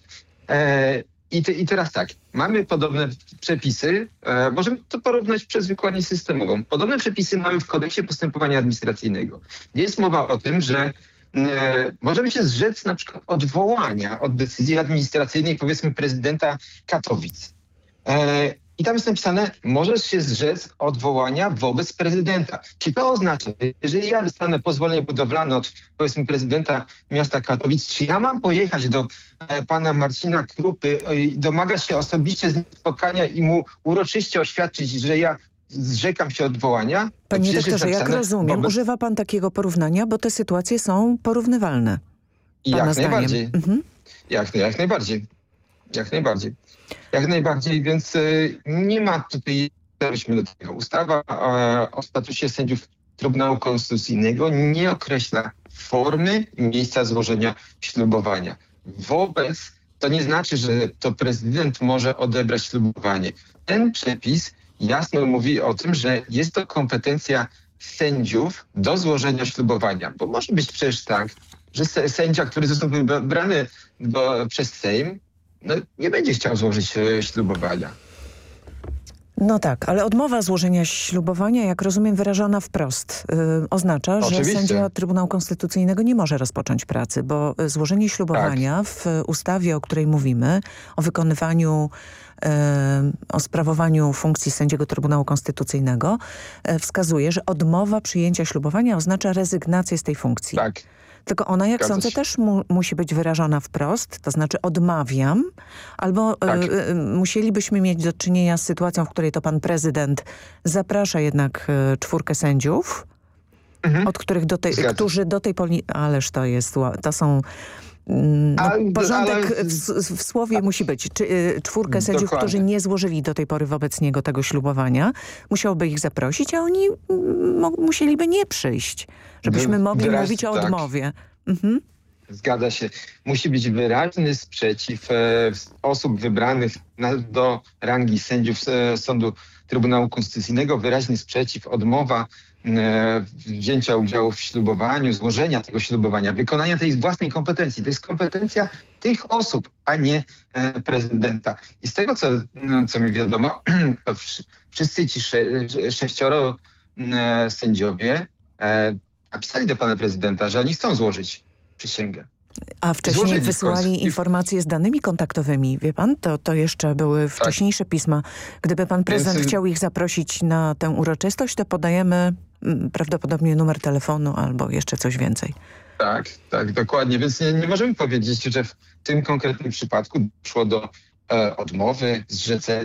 E, i, te, I teraz tak, mamy podobne przepisy, e, możemy to porównać przez wykładnię systemową. Podobne przepisy mamy w kodeksie postępowania administracyjnego. Jest mowa o tym, że e, możemy się zrzec na przykład odwołania od decyzji administracyjnej powiedzmy prezydenta Katowic. E, I tam jest napisane, możesz się zrzec odwołania wobec prezydenta. Czy to oznacza, że jeżeli ja dostanę pozwolenie budowlane od powiedzmy prezydenta miasta Katowic, czy ja mam pojechać do e, pana Marcina Krupy e, i domagać się osobiście spotkania i mu uroczyście oświadczyć, że ja zrzekam się odwołania? Panie doktorze, jak rozumiem, wobec- używa pan takiego porównania, bo te sytuacje są porównywalne. Jak zdaniem. najbardziej. Mhm. Jak, jak najbardziej. Jak najbardziej. Jak najbardziej, więc y, nie ma tutaj, dotarliśmy do tego. Ustawa e, o statusie sędziów Trybunału Konstytucyjnego nie określa formy miejsca złożenia ślubowania. wobec, to nie znaczy, że to prezydent może odebrać ślubowanie. Ten przepis jasno mówi o tym, że jest to kompetencja sędziów do złożenia ślubowania, bo może być przecież tak, że sędzia, który został wybrany do, przez Sejm, no, nie będzie chciał złożyć e, ślubowania. No tak, ale odmowa złożenia ślubowania, jak rozumiem, wyrażona wprost, yy, oznacza, Oczywiście. że sędzia Trybunału Konstytucyjnego nie może rozpocząć pracy, bo złożenie ślubowania tak. w ustawie, o której mówimy, o wykonywaniu yy, o sprawowaniu funkcji sędziego Trybunału Konstytucyjnego yy, wskazuje, że odmowa przyjęcia ślubowania oznacza rezygnację z tej funkcji. Tak. Tylko ona, jak Zgadza sądzę, się. też mu, musi być wyrażona wprost, to znaczy odmawiam, albo tak. y, y, musielibyśmy mieć do czynienia z sytuacją, w której to pan prezydent zaprasza jednak y, czwórkę sędziów, mhm. od których do tej, którzy do tej poli... Ależ to jest, to są... Mm, no, porządek ale... w, w, słowie musi być. Czy, y, czwórkę sędziów, Dokładnie. którzy nie złożyli do tej pory wobec niego tego ślubowania, musiałby ich zaprosić, a oni mm, musieliby nie przyjść żebyśmy mogli Wyraź, mówić o tak. odmowie. Mhm. Zgadza się. Musi być wyraźny sprzeciw e, osób wybranych na, do rangi sędziów e, Sądu Trybunału Konstytucyjnego, wyraźny sprzeciw, odmowa wzięcia udziału w ślubowaniu, złożenia tego ślubowania, wykonania tej własnej kompetencji. To jest kompetencja tych osób, a nie e, prezydenta. I z tego, co, no, co mi wiadomo, to wszyscy ci sze, sześcioro e, sędziowie e, napisali do pana prezydenta, że oni chcą złożyć przysięgę. A wcześniej Złożyli wysłali informacje z danymi kontaktowymi, wie pan? To, to jeszcze były tak. wcześniejsze tak. pisma. Gdyby pan prezydent Więc... chciał ich zaprosić na tę uroczystość, to podajemy mm, prawdopodobnie numer telefonu albo jeszcze coś więcej. Tak, tak, dokładnie. Więc nie, nie możemy powiedzieć, że w tym konkretnym przypadku doszło do e, odmowy,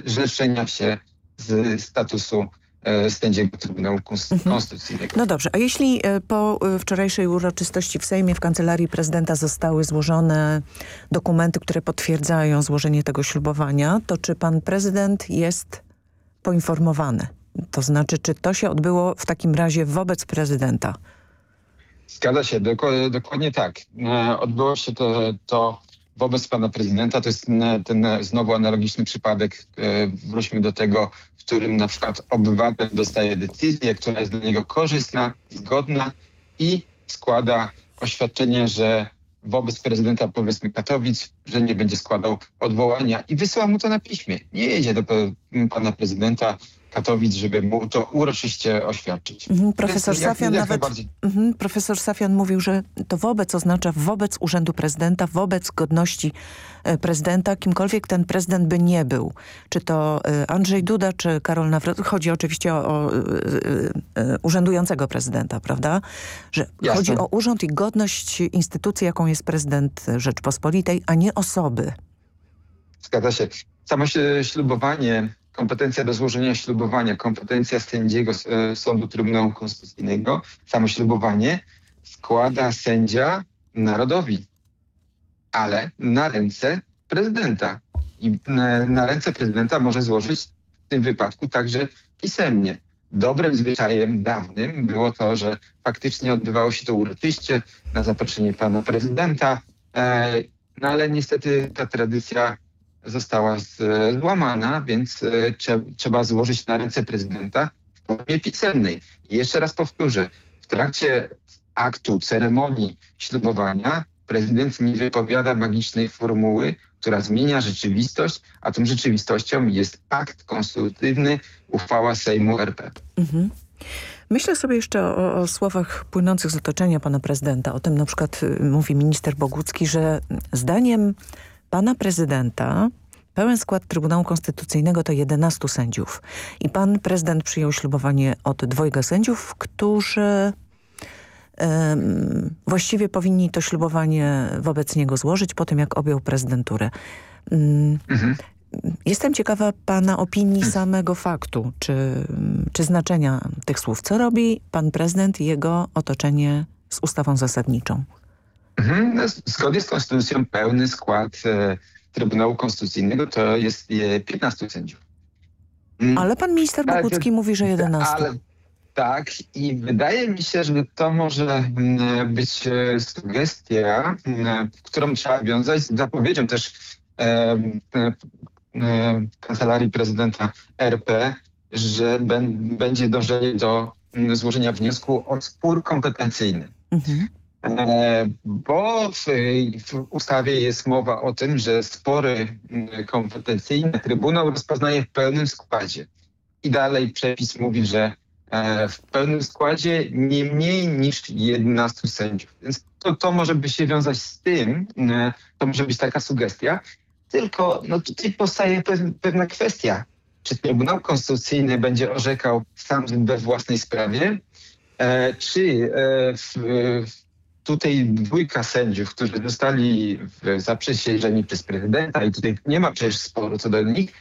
zrzeczenia się z statusu E, sędziego Trybunału mhm. Konstytucyjnego. No dobrze, a jeśli e, po e, wczorajszej uroczystości w Sejmie w Kancelarii Prezydenta zostały złożone dokumenty, które potwierdzają złożenie tego ślubowania, to czy pan prezydent jest poinformowany? To znaczy, czy to się odbyło w takim razie wobec prezydenta? Zgadza się, dokładnie tak. Odbyło się to, to wobec pana prezydenta. To jest ten znowu analogiczny przypadek. Wróćmy do tego w którym na przykład obywatel dostaje decyzję, która jest dla niego korzystna, zgodna i składa oświadczenie, że wobec prezydenta powiedzmy Katowic, że nie będzie składał odwołania i wysyła mu to na piśmie. Nie jedzie do pana prezydenta Katowic, żeby mu to uroczyście oświadczyć. Mhm, profesor, Safian jak nawet, mhm, profesor Safian mówił, że to wobec oznacza wobec urzędu prezydenta, wobec godności e, prezydenta, kimkolwiek ten prezydent by nie był. Czy to e, Andrzej Duda, czy Karol Nawrot. Chodzi oczywiście o, o, o e, urzędującego prezydenta, prawda? Że Jasne. chodzi o urząd i godność instytucji, jaką jest prezydent Rzeczpospolitej, a nie osoby. Zgadza się. Samo ślubowanie kompetencja do złożenia ślubowania, kompetencja sędziego e, Sądu Trybunału Konstytucyjnego, samo ślubowanie składa sędzia narodowi, ale na ręce prezydenta. I na, na ręce prezydenta może złożyć w tym wypadku także pisemnie. Dobrym zwyczajem dawnym było to, że faktycznie odbywało się to uroczyście na zaproszenie pana prezydenta, e, no ale niestety ta tradycja została złamana, więc e, trzeba złożyć na ręce prezydenta w formie pisemnej. I jeszcze raz powtórzę, w trakcie aktu, ceremonii ślubowania prezydent nie wypowiada magicznej formuły, która zmienia rzeczywistość, a tą rzeczywistością jest akt konstytutywny, uchwała Sejmu RP. Mhm. Myślę sobie jeszcze o, o, słowach płynących z otoczenia pana prezydenta. O tym na przykład y, mówi minister Bogucki, że zdaniem pana prezydenta pełen skład Trybunału Konstytucyjnego to 11 sędziów. I pan prezydent przyjął ślubowanie od dwojga sędziów, którzy um, właściwie powinni to ślubowanie wobec niego złożyć po tym, jak objął prezydenturę. Um, mhm. Jestem ciekawa pana opinii samego faktu, czy, czy znaczenia tych słów. Co robi pan prezydent i jego otoczenie z ustawą zasadniczą? Mhm. No, zgodnie z konstytucją pełny skład e, Trybunału Konstytucyjnego to jest 15 sędziów. Mm. Ale pan minister Bogucki mówi, że 11. Ale, Tak, i wydaje mi się, że to może mm, być e, sugestia, mm, którą trzeba wiązać z zapowiedzią też e, e, e, Kancelarii Prezydenta RP, że ben, będzie dążenie do złożenia wniosku o spór kompetencyjny. E, Bo w, ustawie jest mowa o tym, że spory kompetencyjne Trybunał rozpoznaje w pełnym składzie. I dalej przepis mówi, że e, w pełnym składzie nie mniej niż 11 sędziów. Więc to, to może by się wiązać z tym, e, to może być taka sugestia. Tylko no, tutaj powstaje pew- pewna kwestia. Czy Trybunał Konstytucyjny będzie orzekał sam we własnej sprawie, e, czy e, w, w tutaj dwójka sędziów, którzy zostali zaprzysiężeni przez prezydenta i tutaj nie ma przecież sporu co do nich,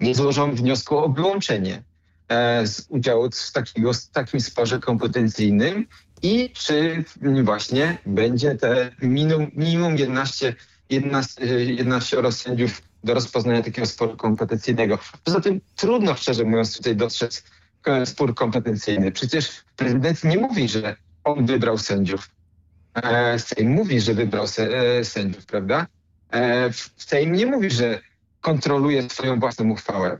nie złożą wniosku o wyłączenie e, z udziału w, takiego, w takim sporze kompetencyjnym i czy właśnie będzie te minimum, minimum 11, 11, 11 sędziów do rozpoznania takiego sporu kompetencyjnego. Poza tym trudno, szczerze mówiąc, tutaj dostrzec e, spór kompetencyjny. Przecież prezydent nie mówi, że on wybrał sędziów. E, Sejm mówi, że wybrał e, sędziów, prawda? E, Sejm nie mówi, że kontroluje swoją własną uchwałę.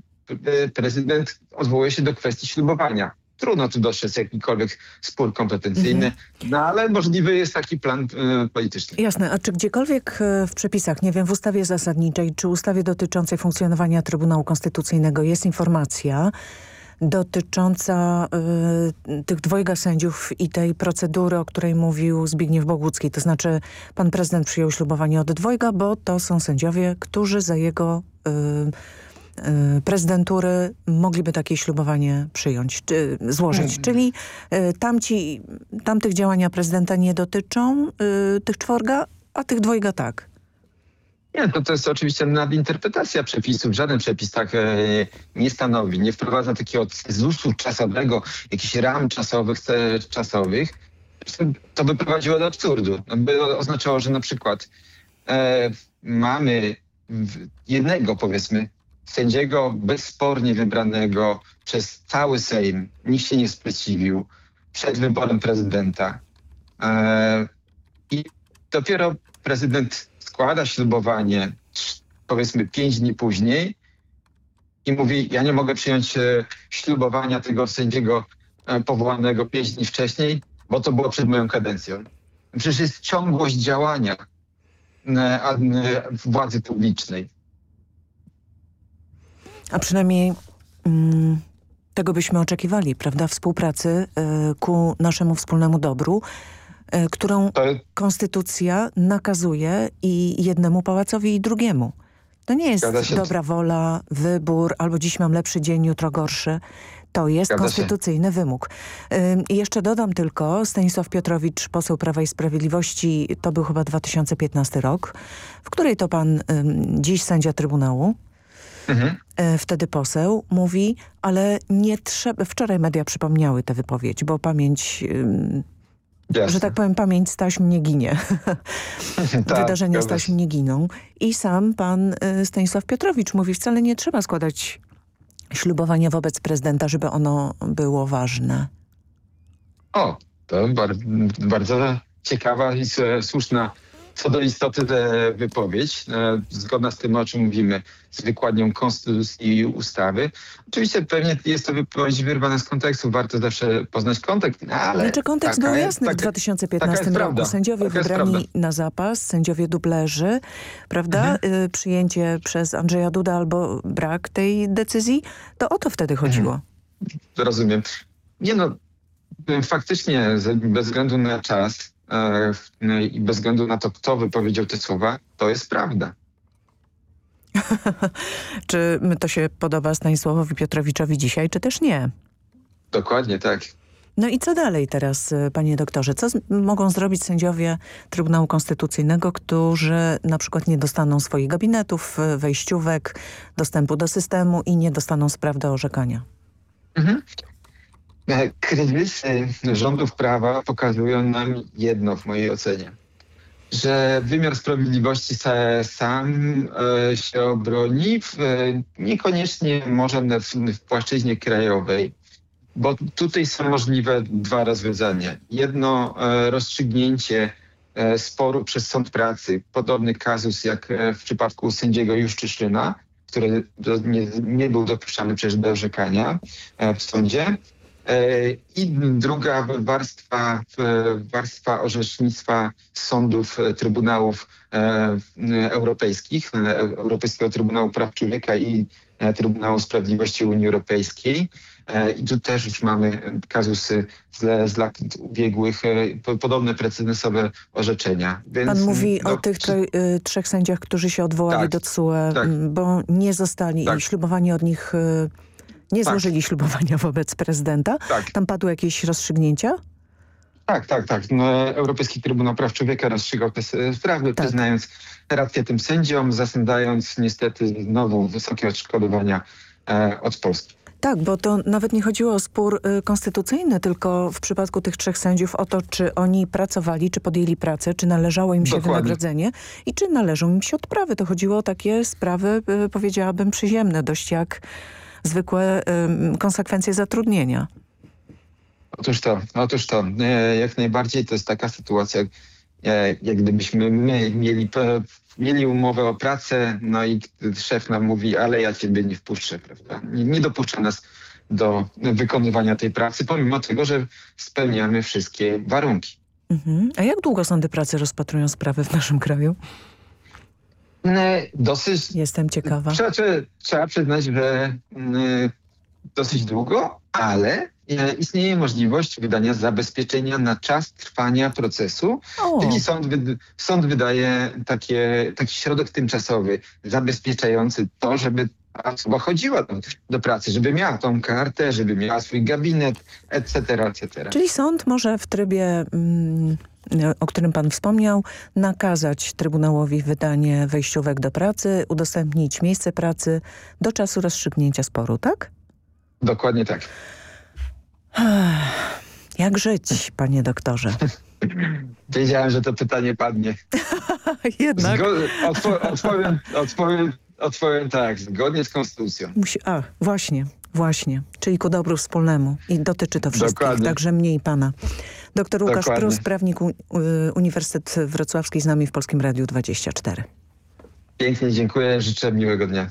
Prezydent odwołuje się do kwestii ślubowania. Trudno tu dostrzec jakikolwiek spór kompetencyjny, no ale możliwy jest taki plan polityczny. Jasne, a czy gdziekolwiek w przepisach, nie wiem, w ustawie zasadniczej czy ustawie dotyczącej funkcjonowania Trybunału Konstytucyjnego jest informacja dotycząca y, tych dwojga sędziów i tej procedury, o której mówił Zbigniew Bogucki. To znaczy pan prezydent przyjął ślubowanie od dwojga, bo to są sędziowie, którzy za jego y, y, prezydentury mogliby takie ślubowanie przyjąć, czy, złożyć. Mhm. Czyli y, tamci, tamtych działania prezydenta nie dotyczą, y, tych czworga, a tych dwojga tak. Nie, to, to jest oczywiście nadinterpretacja przepisów. Żaden przepis tak e, nie stanowi, nie wprowadza takiego cezusu czasowego, jakichś ram czasowych, czasowych. To by prowadziło do absurdu. No, by oznaczało, że na przykład e, mamy jednego, powiedzmy, sędziego bezspornie wybranego przez cały Sejm, nikt się nie sprzeciwił przed wyborem prezydenta. E, I dopiero prezydent składa ślubowanie, powiedzmy pięć dni później i mówi, ja nie mogę przyjąć e, ślubowania tego sędziego e, powołanego pięć dni wcześniej, bo to było przed moją kadencją. Przecież jest ciągłość działania e, władzy publicznej. A przynajmniej mm, tego byśmy oczekiwali, prawda? Współpracy ku naszemu wspólnemu dobru, którą konstytucja nakazuje i jednemu pałacowi i drugiemu. To nie jest dobra wola, wybór, albo dziś mam lepszy dzień, jutro gorszy. To jest Zgadza się. konstytucyjny wymóg. Ym, I jeszcze dodam tylko, Stanisław Piotrowicz, poseł Prawa i Sprawiedliwości, to był chyba 2015 rok, w której to pan, dziś sędzia Trybunału, e, wtedy poseł, mówi, ale nie trzeba... Wczoraj media przypomniały tę wypowiedź, bo pamięć... Jasne. że tak powiem, pamięć z taśm nie ginie. Tak, Wydarzenia z zgadza taśm nie giną. I sam pan y, Stanisław Piotrowicz mówi, wcale nie trzeba składać ślubowania wobec prezydenta, żeby ono było ważne. O, to bar bardzo ciekawa i słuszna co do istoty e, wypowiedź, e, zgodna z tym, o czym mówimy, z wykładnią konstytucji i ustawy. Oczywiście pewnie jest to wypowiedź wyrwana z kontekstu, warto zawsze poznać kontekst, no, ale... Znaczy kontekst był jest- jasny w taka- 2015 taka jest roku. prawda. Sędziowie Taka jest wybrani na zapas, sędziowie dublerzy, prawda? Y, przyjęcie przez Andrzeja Duda albo brak tej decyzji, to o to wtedy chodziło. Rozumiem. Nie no, faktycznie z- bez względu na czas w- i bez względu na to, kto wypowiedział te słowa, to jest prawda. Czy to się podoba Stanisławowi Piotrowiczowi dzisiaj, czy też nie? Dokładnie tak. No i co dalej teraz, y, panie doktorze? Co mogą zrobić sędziowie Trybunału Konstytucyjnego, którzy na przykład nie dostaną swoich gabinetów, y, wejściówek, dostępu do systemu i nie dostaną spraw do orzekania? Mhm. Kryzysy rządów prawa pokazują nam jedno w mojej ocenie, że wymiar sprawiedliwości sam e, się obroni, e, niekoniecznie może w, płaszczyźnie krajowej. bo tutaj są możliwe dwa rozwiązania. Jedno e, rozstrzygnięcie sporu przez sąd pracy, podobny kazus jak w przypadku sędziego Juszczyszyna, który nie, nie był dopuszczany przecież do orzekania w sądzie. I druga warstwa, warstwa orzecznictwa sądów, trybunałów europejskich, Europejskiego Trybunału Praw Człowieka i Trybunału Sprawiedliwości Unii Europejskiej. E, I tu też już mamy kazusy z, z lat ubiegłych, e, podobne precedensowe orzeczenia. Więc, Pan mówi no, o tych tre, y, trzech sędziach, którzy się odwołali tak, do TSUE, tak. bo nie zostali tak. i ślubowani od nich nie tak. złożyli ślubowania wobec prezydenta. Tak. Tam padły jakieś rozstrzygnięcia? Tak, tak, tak. No, Europejski Trybunał Praw Człowieka rozstrzygał te sprawy, tak. przyznając rację tym sędziom, zasądzając niestety znowu wysokie odszkodowania e, od Polski. Tak, bo to nawet nie chodziło o spór y, konstytucyjny, tylko w przypadku tych trzech sędziów o to, czy oni pracowali, czy podjęli pracę, czy należało im się Dokładnie. wynagrodzenie i czy należą im się odprawy. To chodziło o takie sprawy, y, powiedziałabym, przyziemne, dość jak zwykłe konsekwencje zatrudnienia. Otóż to, otóż to. E, jak najbardziej to jest taka sytuacja, e, jak gdybyśmy my mieli mieli umowę o pracę, no i szef nam mówi, ale ja ciebie nie wpuszczę, prawda? Nie, nie dopuszcza nas do wykonywania tej pracy, pomimo tego, że spełniamy wszystkie warunki. Mhm. A jak długo sądy pracy rozpatrują sprawy w naszym kraju? Dosyć... Jestem ciekawa. Trzeba, trzeba przyznać, że mm, dosyć długo, ale E, istnieje możliwość wydania zabezpieczenia na czas trwania procesu, o. czyli sąd, sąd wydaje takie, taki środek tymczasowy zabezpieczający to, żeby osoba chodziła do, do, pracy, żeby miała tą kartę, żeby miała swój gabinet, etc., etc. Czyli sąd może w trybie, mm, o którym pan wspomniał, nakazać Trybunałowi wydanie wejściówek do pracy, udostępnić miejsce pracy do czasu rozstrzygnięcia sporu, tak? Dokładnie tak. Jak żyć, panie doktorze? Wiedziałem, że to pytanie padnie. Jednak. Odpo odpowiem, odpowiem, odpowiem tak, zgodnie z konstytucją. Musi a, właśnie, właśnie. Czyli ku dobru wspólnemu. I dotyczy to wszystkich, Dokładnie. także mnie i pana. Doktor Łukasz Dokładnie. Prus, prawnik U Uniwersytet Wrocławski z nami w Polskim Radiu 24. Pięknie dziękuję, życzę miłego dnia.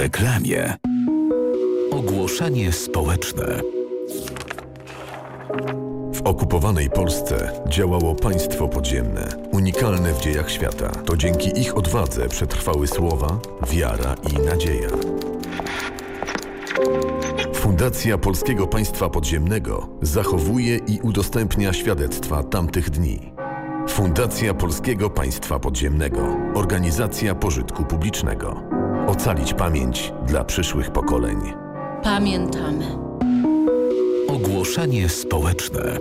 Reklamie. Ogłoszenie społeczne. W okupowanej Polsce działało państwo podziemne, unikalne w dziejach świata. To dzięki ich odwadze przetrwały słowa, wiara i nadzieja. Fundacja Polskiego Państwa Podziemnego zachowuje i udostępnia świadectwa tamtych dni. Fundacja Polskiego Państwa Podziemnego. Organizacja pożytku publicznego. Ocalić pamięć dla przyszłych pokoleń. Pamiętamy. Ogłoszenie społeczne.